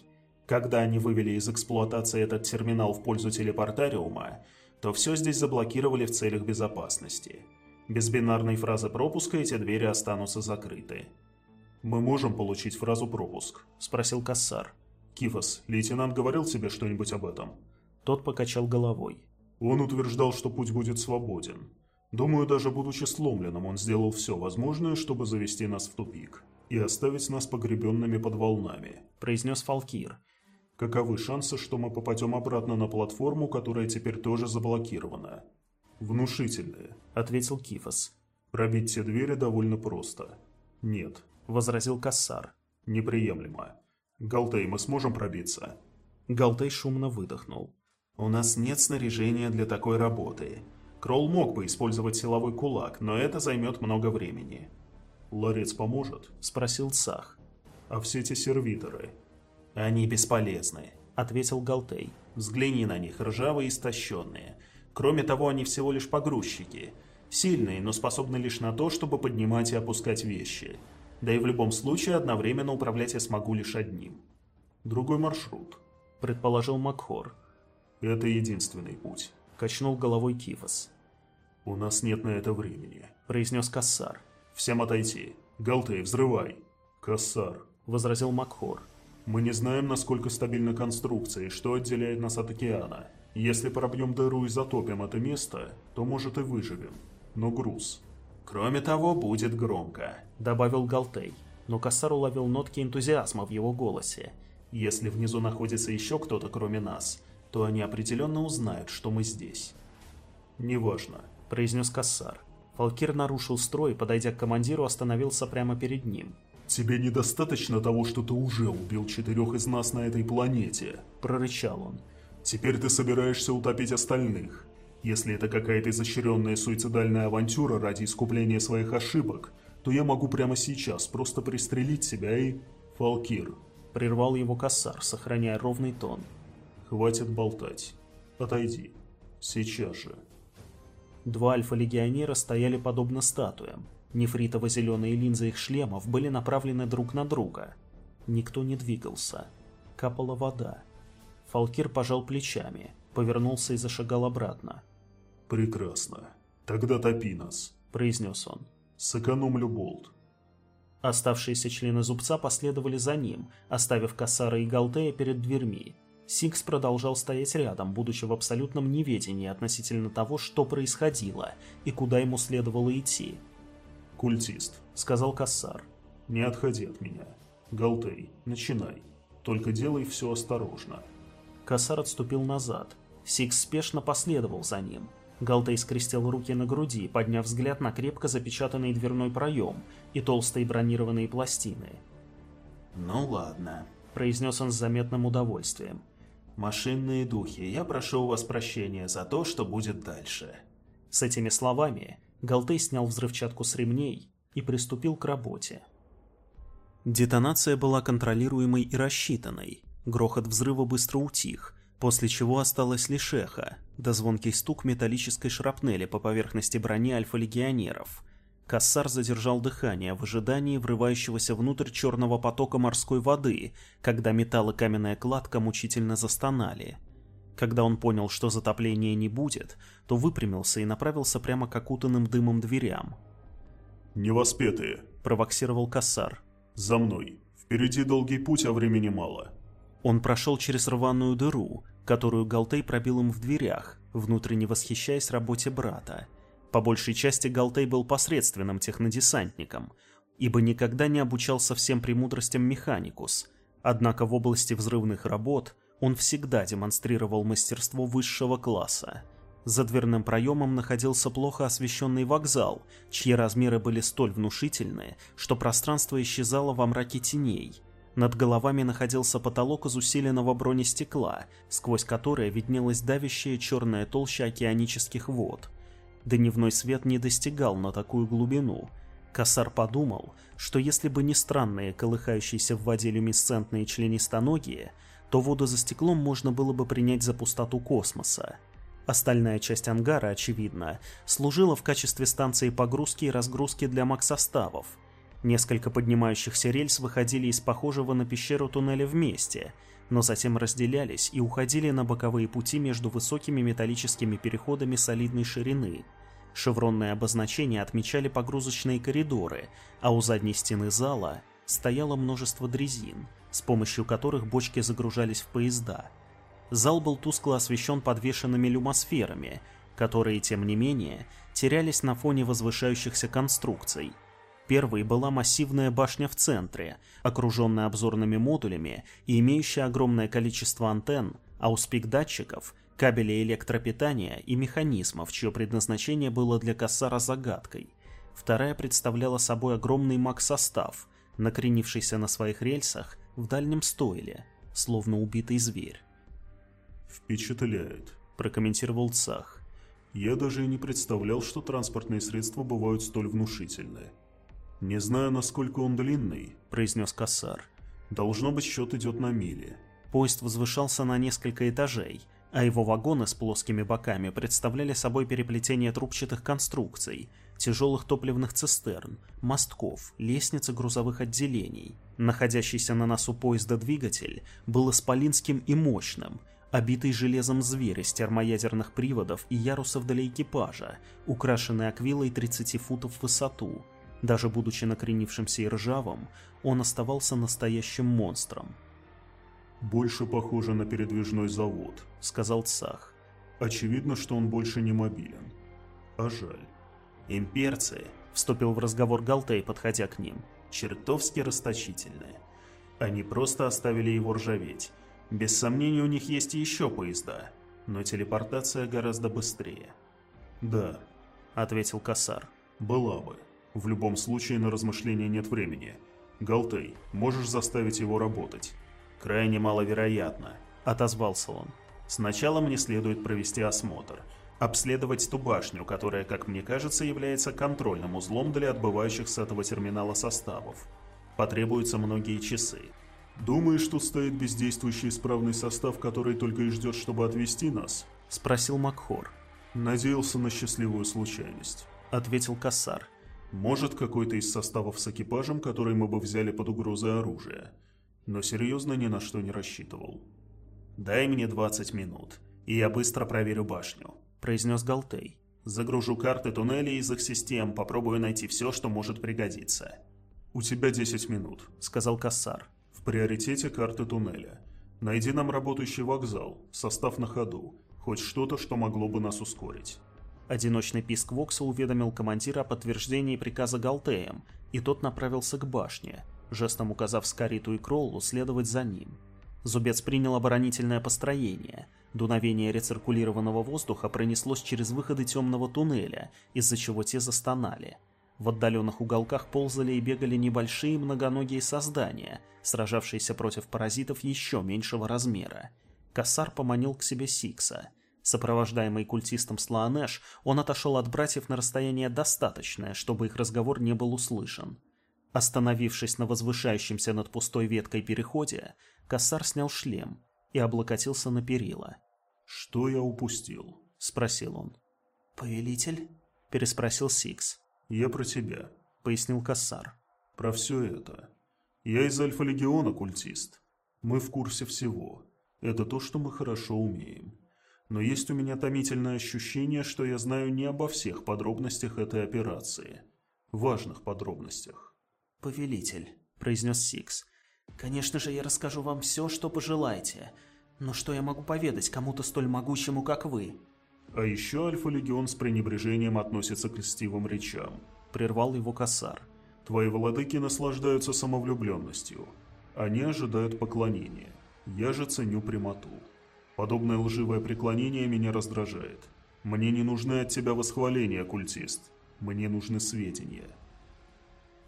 «Когда они вывели из эксплуатации этот терминал в пользу телепортариума, то все здесь заблокировали в целях безопасности. Без бинарной фразы пропуска эти двери останутся закрыты». «Мы можем получить фразу пропуск?» — спросил Кассар. «Кифос, лейтенант говорил тебе что-нибудь об этом?» Тот покачал головой. «Он утверждал, что путь будет свободен. Думаю, даже будучи сломленным, он сделал все возможное, чтобы завести нас в тупик и оставить нас погребенными под волнами», — произнес Фалкир. «Каковы шансы, что мы попадем обратно на платформу, которая теперь тоже заблокирована?» «Внушительные», — ответил Кифос. «Пробить те двери довольно просто». «Нет», — возразил Кассар. «Неприемлемо. Галтей, мы сможем пробиться?» Галтей шумно выдохнул. «У нас нет снаряжения для такой работы», Кролл мог бы использовать силовой кулак, но это займет много времени. «Ларец поможет?» – спросил Цах. «А все эти сервиторы?» «Они бесполезны», – ответил Галтей. «Взгляни на них, ржавые и истощенные. Кроме того, они всего лишь погрузчики. Сильные, но способны лишь на то, чтобы поднимать и опускать вещи. Да и в любом случае одновременно управлять я смогу лишь одним». «Другой маршрут», – предположил Макхор. «Это единственный путь». — качнул головой Кифос. «У нас нет на это времени», — произнес Кассар. «Всем отойти. Галтей, взрывай!» «Кассар», — возразил Макхор. «Мы не знаем, насколько стабильна конструкция и что отделяет нас от океана. Если пробьем дыру и затопим это место, то, может, и выживем. Но груз...» «Кроме того, будет громко», — добавил Галтей. Но Кассар уловил нотки энтузиазма в его голосе. «Если внизу находится еще кто-то, кроме нас, то они определенно узнают, что мы здесь. «Неважно», — произнес Кассар. Фалкир нарушил строй, подойдя к командиру, остановился прямо перед ним. «Тебе недостаточно того, что ты уже убил четырех из нас на этой планете», — прорычал он. «Теперь ты собираешься утопить остальных. Если это какая-то изощренная суицидальная авантюра ради искупления своих ошибок, то я могу прямо сейчас просто пристрелить себя и... Фалкир», — прервал его Кассар, сохраняя ровный тон. «Хватит болтать. Отойди. Сейчас же». Два альфа-легионера стояли подобно статуям. Нефритово-зеленые линзы их шлемов были направлены друг на друга. Никто не двигался. Капала вода. Фалкир пожал плечами, повернулся и зашагал обратно. «Прекрасно. Тогда топи нас», — произнес он. «Сэкономлю болт». Оставшиеся члены зубца последовали за ним, оставив Кассара и Галтея перед дверьми. Сикс продолжал стоять рядом, будучи в абсолютном неведении относительно того, что происходило и куда ему следовало идти. «Культист», — сказал Кассар, — «не отходи от меня. Галтей, начинай. Только делай все осторожно». Кассар отступил назад. Сикс спешно последовал за ним. Галтей скрестил руки на груди, подняв взгляд на крепко запечатанный дверной проем и толстые бронированные пластины. «Ну ладно», — произнес он с заметным удовольствием. «Машинные духи, я прошу у вас прощения за то, что будет дальше». С этими словами Галтей снял взрывчатку с ремней и приступил к работе. Детонация была контролируемой и рассчитанной. Грохот взрыва быстро утих, после чего осталось лишь эхо, да звонкий стук металлической шрапнели по поверхности брони альфа-легионеров. Кассар задержал дыхание в ожидании врывающегося внутрь черного потока морской воды, когда металл и каменная кладка мучительно застонали. Когда он понял, что затопления не будет, то выпрямился и направился прямо к окутанным дымом дверям. «Невоспетые», — провоксировал Кассар. «За мной. Впереди долгий путь, а времени мало». Он прошел через рваную дыру, которую Галтей пробил им в дверях, внутренне восхищаясь работе брата. По большей части Галтей был посредственным технодесантником, ибо никогда не обучался всем премудростям Механикус, однако в области взрывных работ он всегда демонстрировал мастерство высшего класса. За дверным проемом находился плохо освещенный вокзал, чьи размеры были столь внушительные, что пространство исчезало во мраке теней. Над головами находился потолок из усиленного бронестекла, сквозь которое виднелась давящая черная толща океанических вод – Дневной свет не достигал на такую глубину. Косар подумал, что если бы не странные колыхающиеся в воде люмисцентные членистоногие, то воду за стеклом можно было бы принять за пустоту космоса. Остальная часть ангара, очевидно, служила в качестве станции погрузки и разгрузки для максоставов. Несколько поднимающихся рельс выходили из похожего на пещеру туннеля вместе – но затем разделялись и уходили на боковые пути между высокими металлическими переходами солидной ширины. Шевронные обозначения отмечали погрузочные коридоры, а у задней стены зала стояло множество дрезин, с помощью которых бочки загружались в поезда. Зал был тускло освещен подвешенными люмосферами, которые, тем не менее, терялись на фоне возвышающихся конструкций – Первой была массивная башня в центре, окруженная обзорными модулями и имеющая огромное количество антенн, ауспик-датчиков, кабелей электропитания и механизмов, чье предназначение было для Кассара загадкой. Вторая представляла собой огромный маг-состав, накренившийся на своих рельсах в дальнем стойле, словно убитый зверь. «Впечатляет», — прокомментировал Цах. «Я даже и не представлял, что транспортные средства бывают столь внушительны». «Не знаю, насколько он длинный», — произнес Кассар. «Должно быть, счет идет на мили». Поезд возвышался на несколько этажей, а его вагоны с плоскими боками представляли собой переплетение трубчатых конструкций, тяжелых топливных цистерн, мостков, лестниц и грузовых отделений. Находящийся на носу поезда двигатель был исполинским и мощным, обитый железом зверь из термоядерных приводов и ярусов для экипажа, украшенный аквилой 30 футов в высоту — даже будучи накренившимся и ржавым, он оставался настоящим монстром. «Больше похоже на передвижной завод», — сказал Цах. «Очевидно, что он больше не мобилен. А жаль». «Имперцы», — вступил в разговор Галтей, подходя к ним, — «чертовски расточительные. Они просто оставили его ржаветь. Без сомнения, у них есть еще поезда, но телепортация гораздо быстрее». «Да», — ответил Касар. «Была бы». В любом случае на размышления нет времени. Галтей, можешь заставить его работать? Крайне маловероятно, отозвался он. Сначала мне следует провести осмотр. Обследовать ту башню, которая, как мне кажется, является контрольным узлом для отбывающих с этого терминала составов. Потребуются многие часы. «Думаешь, что стоит бездействующий исправный состав, который только и ждет, чтобы отвезти нас?» — спросил Макхор. «Надеялся на счастливую случайность», — ответил Кассар. Может, какой-то из составов с экипажем, который мы бы взяли под угрозой оружия. Но серьезно ни на что не рассчитывал. «Дай мне 20 минут, и я быстро проверю башню», — произнес Галтей. «Загружу карты туннелей из их систем, попробую найти все, что может пригодиться». «У тебя 10 минут», — сказал Кассар. «В приоритете карты туннеля. Найди нам работающий вокзал, состав на ходу, хоть что-то, что могло бы нас ускорить. Одиночный писк Вокса уведомил командира о подтверждении приказа Галтеем, и тот направился к башне, жестом указав Скариту и Кроллу следовать за ним. Зубец принял оборонительное построение. Дуновение рециркулированного воздуха пронеслось через выходы темного туннеля, из-за чего те застонали. В отдаленных уголках ползали и бегали небольшие многоногие создания, сражавшиеся против паразитов еще меньшего размера. Кассар поманил к себе Сикса. Сопровождаемый культистом Слаанеш, он отошел от братьев на расстояние достаточное, чтобы их разговор не был услышан. Остановившись на возвышающемся над пустой веткой переходе, Кассар снял шлем и облокотился на перила. «Что я упустил?» — спросил он. «Повелитель?» — переспросил Сикс. «Я про тебя», — пояснил Кассар. «Про все это. Я из Альфа-Легиона культист. Мы в курсе всего. Это то, что мы хорошо умеем. Но есть у меня томительное ощущение, что я знаю не обо всех подробностях этой операции. Важных подробностях». «Повелитель», — произнес Сикс. «Конечно же, я расскажу вам все, что пожелаете. Но что я могу поведать кому-то столь могучему, как вы?» А еще Альфа-Легион с пренебрежением относится к льстивым речам. Прервал его косар. Твои владыки наслаждаются самовлюбленностью. Они ожидают поклонения. Я же ценю прямоту. Подобное лживое преклонение меня раздражает. Мне не нужны от тебя восхваления, культист. Мне нужны сведения.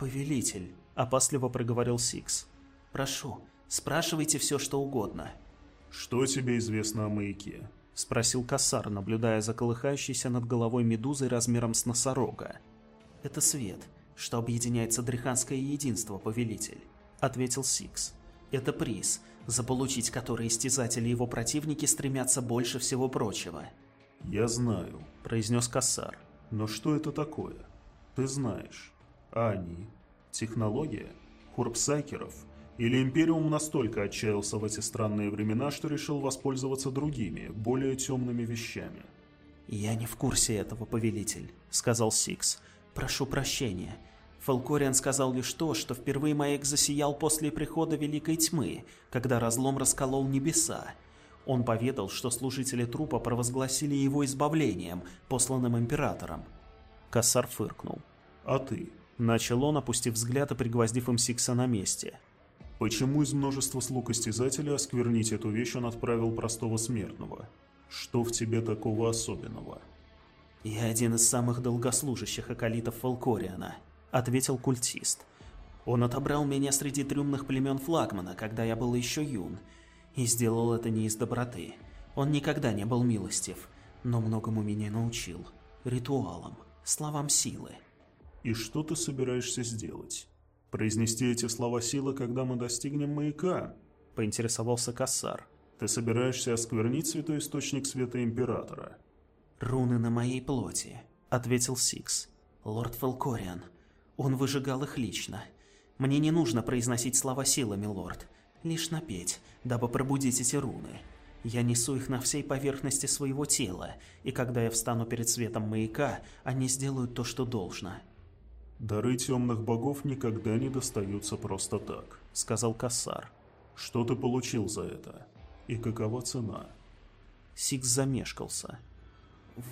«Повелитель», — опасливо проговорил Сикс. «Прошу, спрашивайте все, что угодно». «Что тебе известно о маяке?» — спросил Кассар, наблюдая за колыхающейся над головой медузой размером с носорога. «Это свет, что объединяет Садриханское единство, повелитель», — ответил Сикс. «Это приз, заполучить который истязатели и его противники стремятся больше всего прочего». «Я знаю», — произнес Кассар. «Но что это такое? Ты знаешь. А они? Технология? Хурпсайкеров?» Или Империум настолько отчаялся в эти странные времена, что решил воспользоваться другими, более темными вещами? «Я не в курсе этого, повелитель», — сказал Сикс. «Прошу прощения. Фалкориан сказал лишь то, что впервые Маек засиял после прихода Великой Тьмы, когда разлом расколол небеса. Он поведал, что служители трупа провозгласили его избавлением, посланным Императором». Кассар фыркнул. «А ты?» — начал он, опустив взгляд и пригвоздив им Сикса на месте — Почему из множества слуг истязателя осквернить эту вещь он отправил простого смертного? Что в тебе такого особенного? «Я один из самых долгослужащих околитов Фолкориана», — ответил культист. «Он отобрал меня среди трюмных племен флагмана, когда я был еще юн, и сделал это не из доброты. Он никогда не был милостив, но многому меня научил. Ритуалам, словам силы». «И что ты собираешься сделать?» «Произнести эти слова силы, когда мы достигнем маяка?» — поинтересовался Кассар. «Ты собираешься осквернить святой источник света Императора?» «Руны на моей плоти», — ответил Сикс. «Лорд Фалкориан. Он выжигал их лично. Мне не нужно произносить слова силы, милорд. Лишь напеть, дабы пробудить эти руны. Я несу их на всей поверхности своего тела, и когда я встану перед светом маяка, они сделают то, что должно. «Дары темных богов никогда не достаются просто так», — сказал Кассар. «Что ты получил за это? И какова цена?» Сикс замешкался.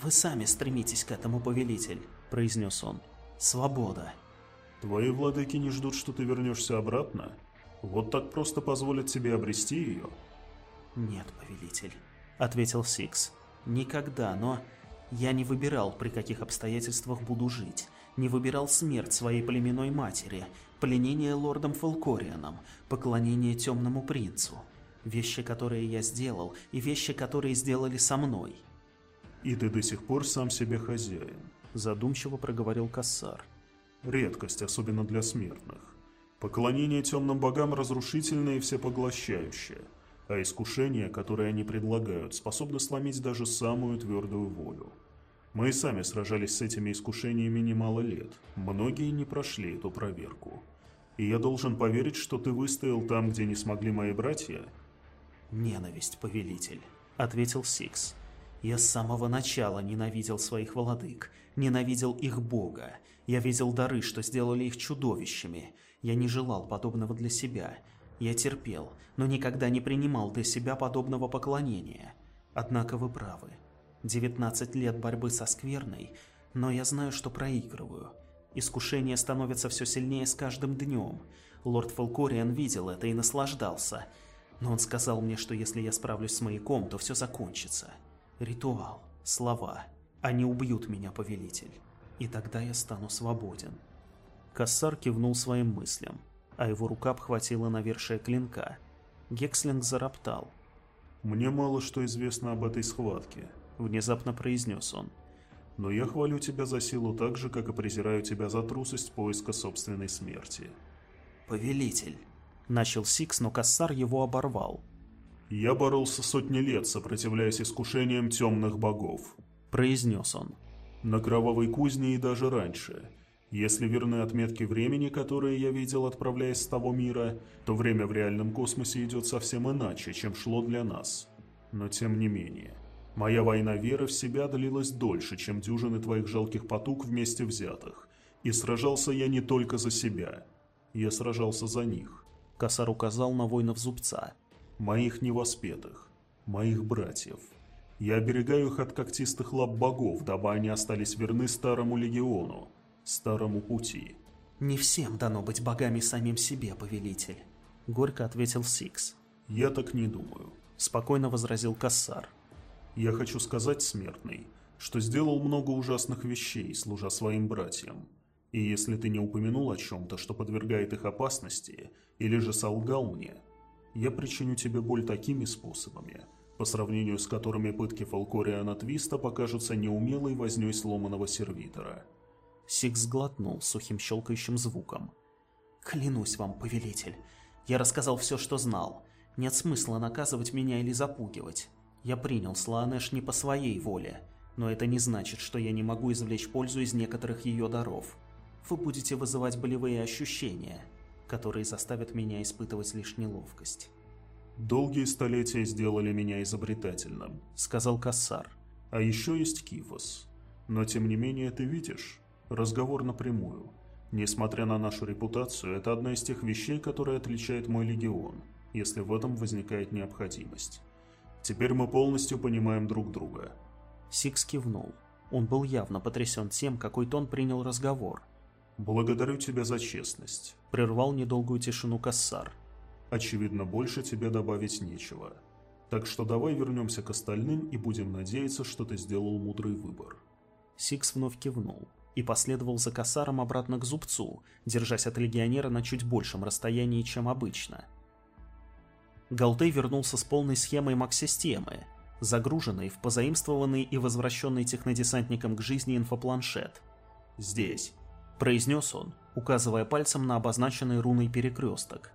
«Вы сами стремитесь к этому, повелитель», — произнес он. «Свобода». «Твои владыки не ждут, что ты вернешься обратно? Вот так просто позволят тебе обрести ее?» «Нет, повелитель», — ответил Сикс. «Никогда, но я не выбирал, при каких обстоятельствах буду жить не выбирал смерть своей племенной матери, пленение лордом Фолкорианом, поклонение темному принцу. Вещи, которые я сделал, и вещи, которые сделали со мной. «И ты до сих пор сам себе хозяин», — задумчиво проговорил Кассар. «Редкость, особенно для смертных. Поклонение темным богам разрушительное и всепоглощающее, а искушения, которые они предлагают, способны сломить даже самую твердую волю. Мы и сами сражались с этими искушениями немало лет. Многие не прошли эту проверку. И я должен поверить, что ты выстоял там, где не смогли мои братья?» «Ненависть, повелитель», — ответил Сикс. «Я с самого начала ненавидел своих владык, ненавидел их бога. Я видел дары, что сделали их чудовищами. Я не желал подобного для себя. Я терпел, но никогда не принимал для себя подобного поклонения. Однако вы правы. 19 лет борьбы со скверной, но я знаю, что проигрываю. Искушение становится все сильнее с каждым днем. Лорд Фалкориан видел это и наслаждался. Но он сказал мне, что если я справлюсь с маяком, то все закончится. Ритуал, слова. Они убьют меня, повелитель. И тогда я стану свободен. Кассар кивнул своим мыслям, а его рука обхватила навершие клинка. Гекслинг зароптал. «Мне мало что известно об этой схватке», — внезапно произнес он. «Но я хвалю тебя за силу так же, как и презираю тебя за трусость поиска собственной смерти». «Повелитель», — начал Сикс, но Кассар его оборвал. «Я боролся сотни лет, сопротивляясь искушениям темных богов», — произнес он. «На кровавой кузне и даже раньше. Если верны отметки времени, которые я видел, отправляясь с того мира, то время в реальном космосе идет совсем иначе, чем шло для нас. Но тем не менее, моя война веры в себя длилась дольше, чем дюжины твоих жалких потуг вместе взятых. И сражался я не только за себя. Я сражался за них. Кассар указал на воинов зубца. Моих невоспетых. Моих братьев. Я оберегаю их от когтистых лап богов, дабы они остались верны старому легиону старому пути. «Не всем дано быть богами самим себе, повелитель», — горько ответил Сикс. «Я так не думаю», — спокойно возразил Кассар. «Я хочу сказать, смертный, что сделал много ужасных вещей, служа своим братьям. И если ты не упомянул о чем-то, что подвергает их опасности, или же солгал мне, я причиню тебе боль такими способами, по сравнению с которыми пытки Фалкориана Твиста покажутся неумелой вознёй сломанного сервитора». Сикс глотнул сухим щелкающим звуком. «Клянусь вам, повелитель, я рассказал все, что знал. Нет смысла наказывать меня или запугивать. Я принял Слаанеш не по своей воле, но это не значит, что я не могу извлечь пользу из некоторых ее даров. Вы будете вызывать болевые ощущения, которые заставят меня испытывать лишь неловкость». «Долгие столетия сделали меня изобретательным», — сказал Кассар. «А еще есть Кифос. Но тем не менее ты видишь, Разговор напрямую. Несмотря на нашу репутацию, это одна из тех вещей, которая отличает мой легион, если в этом возникает необходимость. Теперь мы полностью понимаем друг друга. Сикс кивнул. Он был явно потрясен тем, какой тон принял разговор. «Благодарю тебя за честность», — прервал недолгую тишину Кассар. «Очевидно, больше тебе добавить нечего. Так что давай вернемся к остальным и будем надеяться, что ты сделал мудрый выбор». Сикс вновь кивнул и последовал за Кассаром обратно к зубцу, держась от легионера на чуть большем расстоянии, чем обычно. Галтей вернулся с полной схемой маг-системы, загруженной в позаимствованный и возвращенный технодесантником к жизни инфопланшет. «Здесь», — произнес он, указывая пальцем на обозначенный руной перекресток.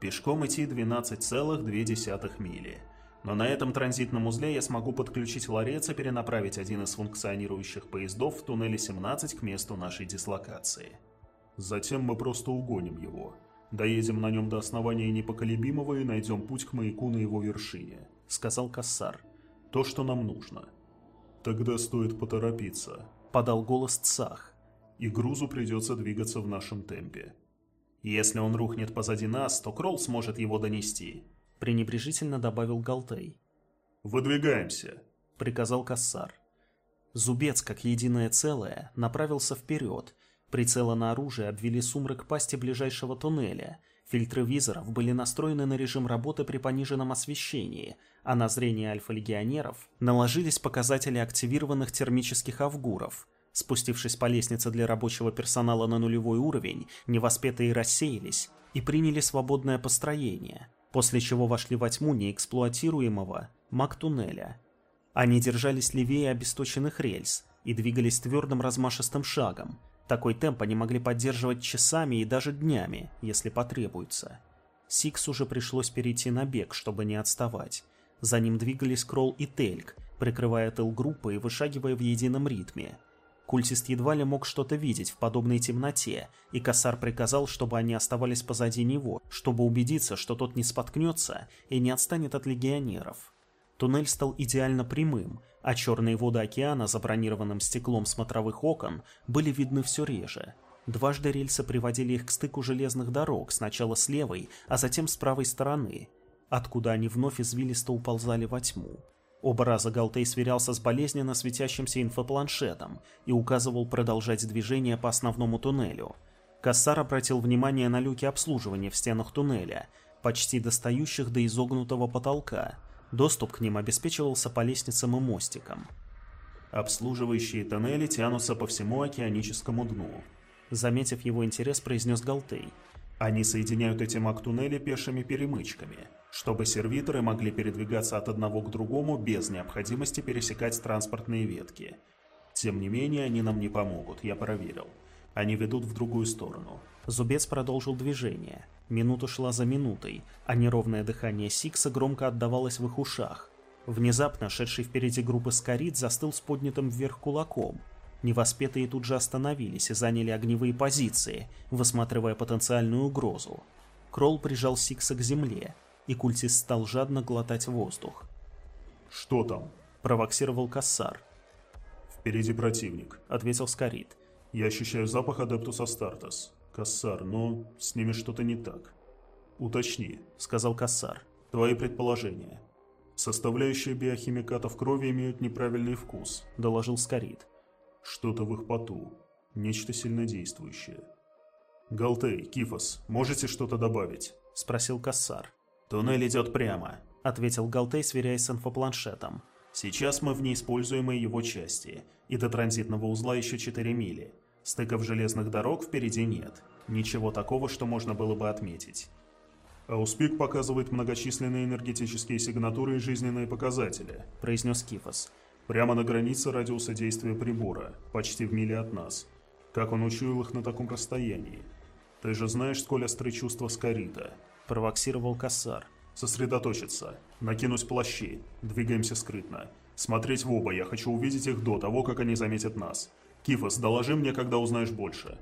«Пешком идти 12,2 мили. Но на этом транзитном узле я смогу подключить ларец и перенаправить один из функционирующих поездов в туннеле 17 к месту нашей дислокации. Затем мы просто угоним его. Доедем на нем до основания непоколебимого и найдем путь к маяку на его вершине», — сказал Кассар. «То, что нам нужно». «Тогда стоит поторопиться», — подал голос Цах. «И грузу придется двигаться в нашем темпе». «Если он рухнет позади нас, то Кролл сможет его донести», пренебрежительно добавил Галтей. «Выдвигаемся», — приказал Кассар. Зубец, как единое целое, направился вперед. Прицелы на оружие обвели сумрак пасти ближайшего туннеля. Фильтры визоров были настроены на режим работы при пониженном освещении, а на зрение альфа-легионеров наложились показатели активированных термических авгуров. Спустившись по лестнице для рабочего персонала на нулевой уровень, невоспетые рассеялись и приняли свободное построение — после чего вошли во тьму неэксплуатируемого маг-туннеля. Они держались левее обесточенных рельс и двигались твердым размашистым шагом. Такой темп они могли поддерживать часами и даже днями, если потребуется. Сикс уже пришлось перейти на бег, чтобы не отставать. За ним двигались Кролл и Тельк, прикрывая тыл группы и вышагивая в едином ритме – Культист едва ли мог что-то видеть в подобной темноте, и Кассар приказал, чтобы они оставались позади него, чтобы убедиться, что тот не споткнется и не отстанет от легионеров. Туннель стал идеально прямым, а черные воды океана за бронированным стеклом смотровых окон были видны все реже. Дважды рельсы приводили их к стыку железных дорог, сначала с левой, а затем с правой стороны, откуда они вновь извилисто уползали во тьму. Оба раза Галтей сверялся с болезненно светящимся инфопланшетом и указывал продолжать движение по основному туннелю. Кассар обратил внимание на люки обслуживания в стенах туннеля, почти достающих до изогнутого потолка. Доступ к ним обеспечивался по лестницам и мостикам. Обслуживающие тоннели тянутся по всему океаническому дну. Заметив его интерес, произнес Галтей. Они соединяют эти маг-туннели пешими перемычками, чтобы сервиторы могли передвигаться от одного к другому без необходимости пересекать транспортные ветки. Тем не менее, они нам не помогут, я проверил. Они ведут в другую сторону. Зубец продолжил движение. Минута шла за минутой, а неровное дыхание Сикса громко отдавалось в их ушах. Внезапно шедший впереди группы Скорит застыл с поднятым вверх кулаком. Невоспетые тут же остановились и заняли огневые позиции, высматривая потенциальную угрозу. Кролл прижал Сикса к земле, и культист стал жадно глотать воздух. «Что там?» – провоксировал Кассар. «Впереди противник», – ответил Скорит. «Я ощущаю запах Адептус Астартес. Кассар, но с ними что-то не так». «Уточни», – сказал Кассар. «Твои предположения». «Составляющие биохимикатов крови имеют неправильный вкус», – доложил Скорит. «Что-то в их поту. Нечто сильнодействующее». «Галтей, Кифос, можете что-то добавить?» – спросил Кассар. «Туннель идет прямо», — ответил Галтей, сверяясь с инфопланшетом. «Сейчас мы в неиспользуемой его части, и до транзитного узла еще 4 мили. Стыков железных дорог впереди нет. Ничего такого, что можно было бы отметить». «Ауспик показывает многочисленные энергетические сигнатуры и жизненные показатели», — произнес Кифос. «Прямо на границе радиуса действия прибора, почти в миле от нас. Как он учуял их на таком расстоянии? Ты же знаешь, сколь остры чувства Скорита», — провоксировал Кассар. «Сосредоточиться. Накинуть плащи. Двигаемся скрытно. Смотреть в оба, я хочу увидеть их до того, как они заметят нас. Кифос, доложи мне, когда узнаешь больше».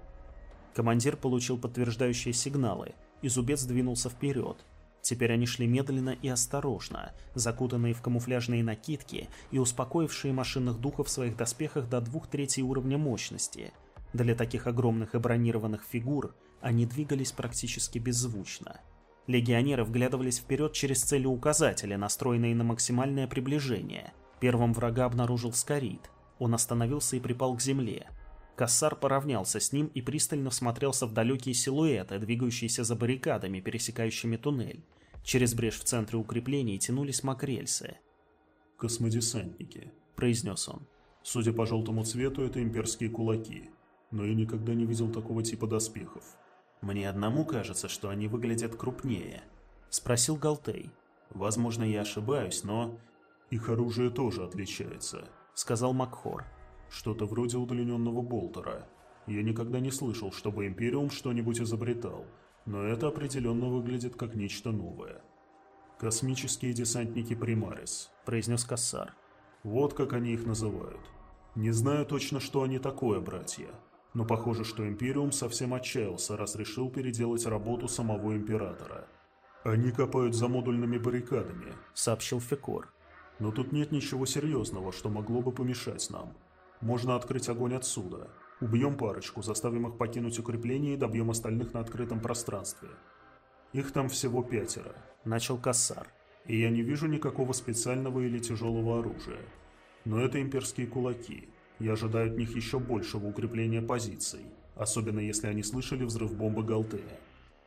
Командир получил подтверждающие сигналы, и зубец двинулся вперед. Теперь они шли медленно и осторожно, закутанные в камуфляжные накидки и успокоившие машинных духов в своих доспехах до двух третей уровня мощности. Для таких огромных и бронированных фигур они двигались практически беззвучно. Легионеры вглядывались вперед через целеуказатели, настроенные на максимальное приближение. Первым врага обнаружил Скорит. Он остановился и припал к земле. Кассар поравнялся с ним и пристально всмотрелся в далекие силуэты, двигающиеся за баррикадами, пересекающими туннель. Через брешь в центре укреплений тянулись макрельсы. «Космодесантники», — произнес он. «Судя по желтому цвету, это имперские кулаки. Но я никогда не видел такого типа доспехов. «Мне одному кажется, что они выглядят крупнее», — спросил Галтей. «Возможно, я ошибаюсь, но...» «Их оружие тоже отличается», — сказал Макхор. «Что-то вроде удлиненного болтера. Я никогда не слышал, чтобы Империум что-нибудь изобретал, но это определенно выглядит как нечто новое». «Космические десантники Примарис», — произнес Кассар. «Вот как они их называют. Не знаю точно, что они такое, братья, но похоже, что Империум совсем отчаялся, раз решил переделать работу самого Императора. «Они копают за модульными баррикадами», — сообщил Фекор. «Но тут нет ничего серьезного, что могло бы помешать нам. Можно открыть огонь отсюда. Убьем парочку, заставим их покинуть укрепление и добьем остальных на открытом пространстве. Их там всего пятеро», — начал Кассар. «И я не вижу никакого специального или тяжелого оружия. Но это имперские кулаки, я ожидаю от них еще большего укрепления позиций, особенно если они слышали взрыв бомбы Галтея.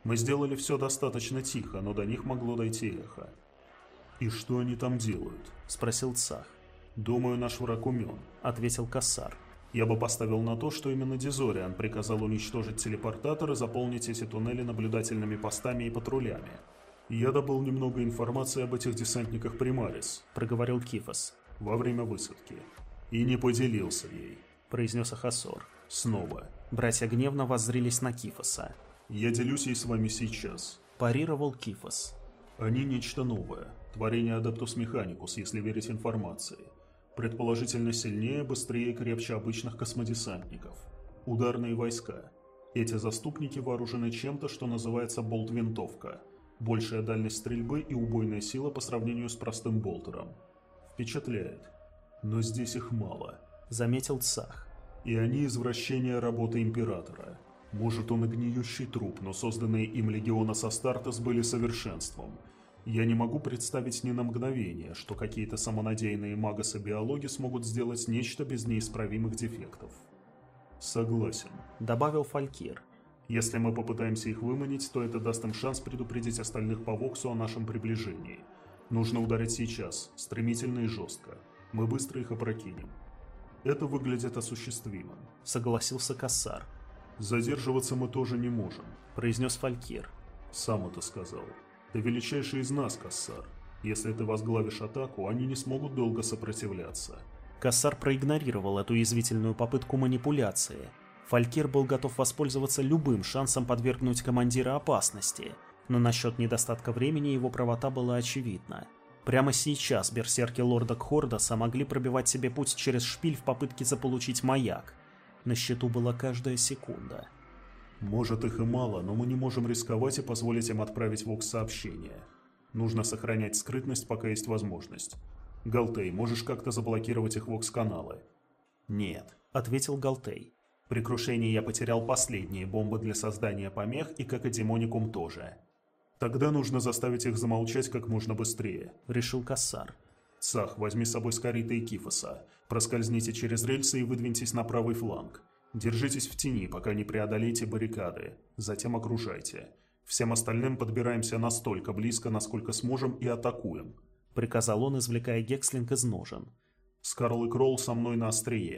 Мы сделали все достаточно тихо, но до них могло дойти эхо. «И что они там делают?» – спросил Цах. «Думаю, наш враг умен», – ответил Кассар. «Я бы поставил на то, что именно Дизориан приказал уничтожить телепортатор и заполнить эти туннели наблюдательными постами и патрулями. Я добыл немного информации об этих десантниках Примарис», – проговорил Кифос, – «во время высадки. «И не поделился ей», — произнес Ахасор. «Снова». Братья гневно воззрились на Кифоса. «Я делюсь ей с вами сейчас», — парировал Кифос. «Они нечто новое. Творение Адептус Механикус, если верить информации. Предположительно сильнее, быстрее и крепче обычных космодесантников. Ударные войска. Эти заступники вооружены чем-то, что называется болт-винтовка. Большая дальность стрельбы и убойная сила по сравнению с простым болтером. Впечатляет. Но здесь их мало, заметил Цах. И они извращение работы Императора. Может, он и гниющий труп, но созданные им легиона со Стартес были совершенством. Я не могу представить ни на мгновение, что какие-то самонадеянные магосы-биологи смогут сделать нечто без неисправимых дефектов. Согласен, добавил Фалькир. Если мы попытаемся их выманить, то это даст им шанс предупредить остальных по Воксу о нашем приближении. Нужно ударить сейчас, стремительно и жестко. Мы быстро их опрокинем. Это выглядит осуществимым, согласился Кассар. Задерживаться мы тоже не можем, произнес Фалькир. Сам это сказал. Ты величайший из нас, Кассар. Если ты возглавишь атаку, они не смогут долго сопротивляться. Кассар проигнорировал эту язвительную попытку манипуляции. Фалькир был готов воспользоваться любым шансом подвергнуть командира опасности, но насчет недостатка времени его правота была очевидна. Прямо сейчас берсерки лорда Кхордаса могли пробивать себе путь через шпиль в попытке заполучить маяк. На счету была каждая секунда. Может их и мало, но мы не можем рисковать и позволить им отправить вокс-сообщение. Нужно сохранять скрытность, пока есть возможность. Галтей, можешь как-то заблокировать их вокс-каналы? Нет, ответил Галтей. При крушении я потерял последние бомбы для создания помех и как и демоникум тоже. Тогда нужно заставить их замолчать как можно быстрее, решил Кассар. Цах, возьми с собой Скорита и Кифоса. Проскользните через рельсы и выдвиньтесь на правый фланг. Держитесь в тени, пока не преодолеете баррикады. Затем окружайте. Всем остальным подбираемся настолько близко, насколько сможем, и атакуем. Приказал он, извлекая гекслинг из ножен. Скарл и Кролл со мной на острие.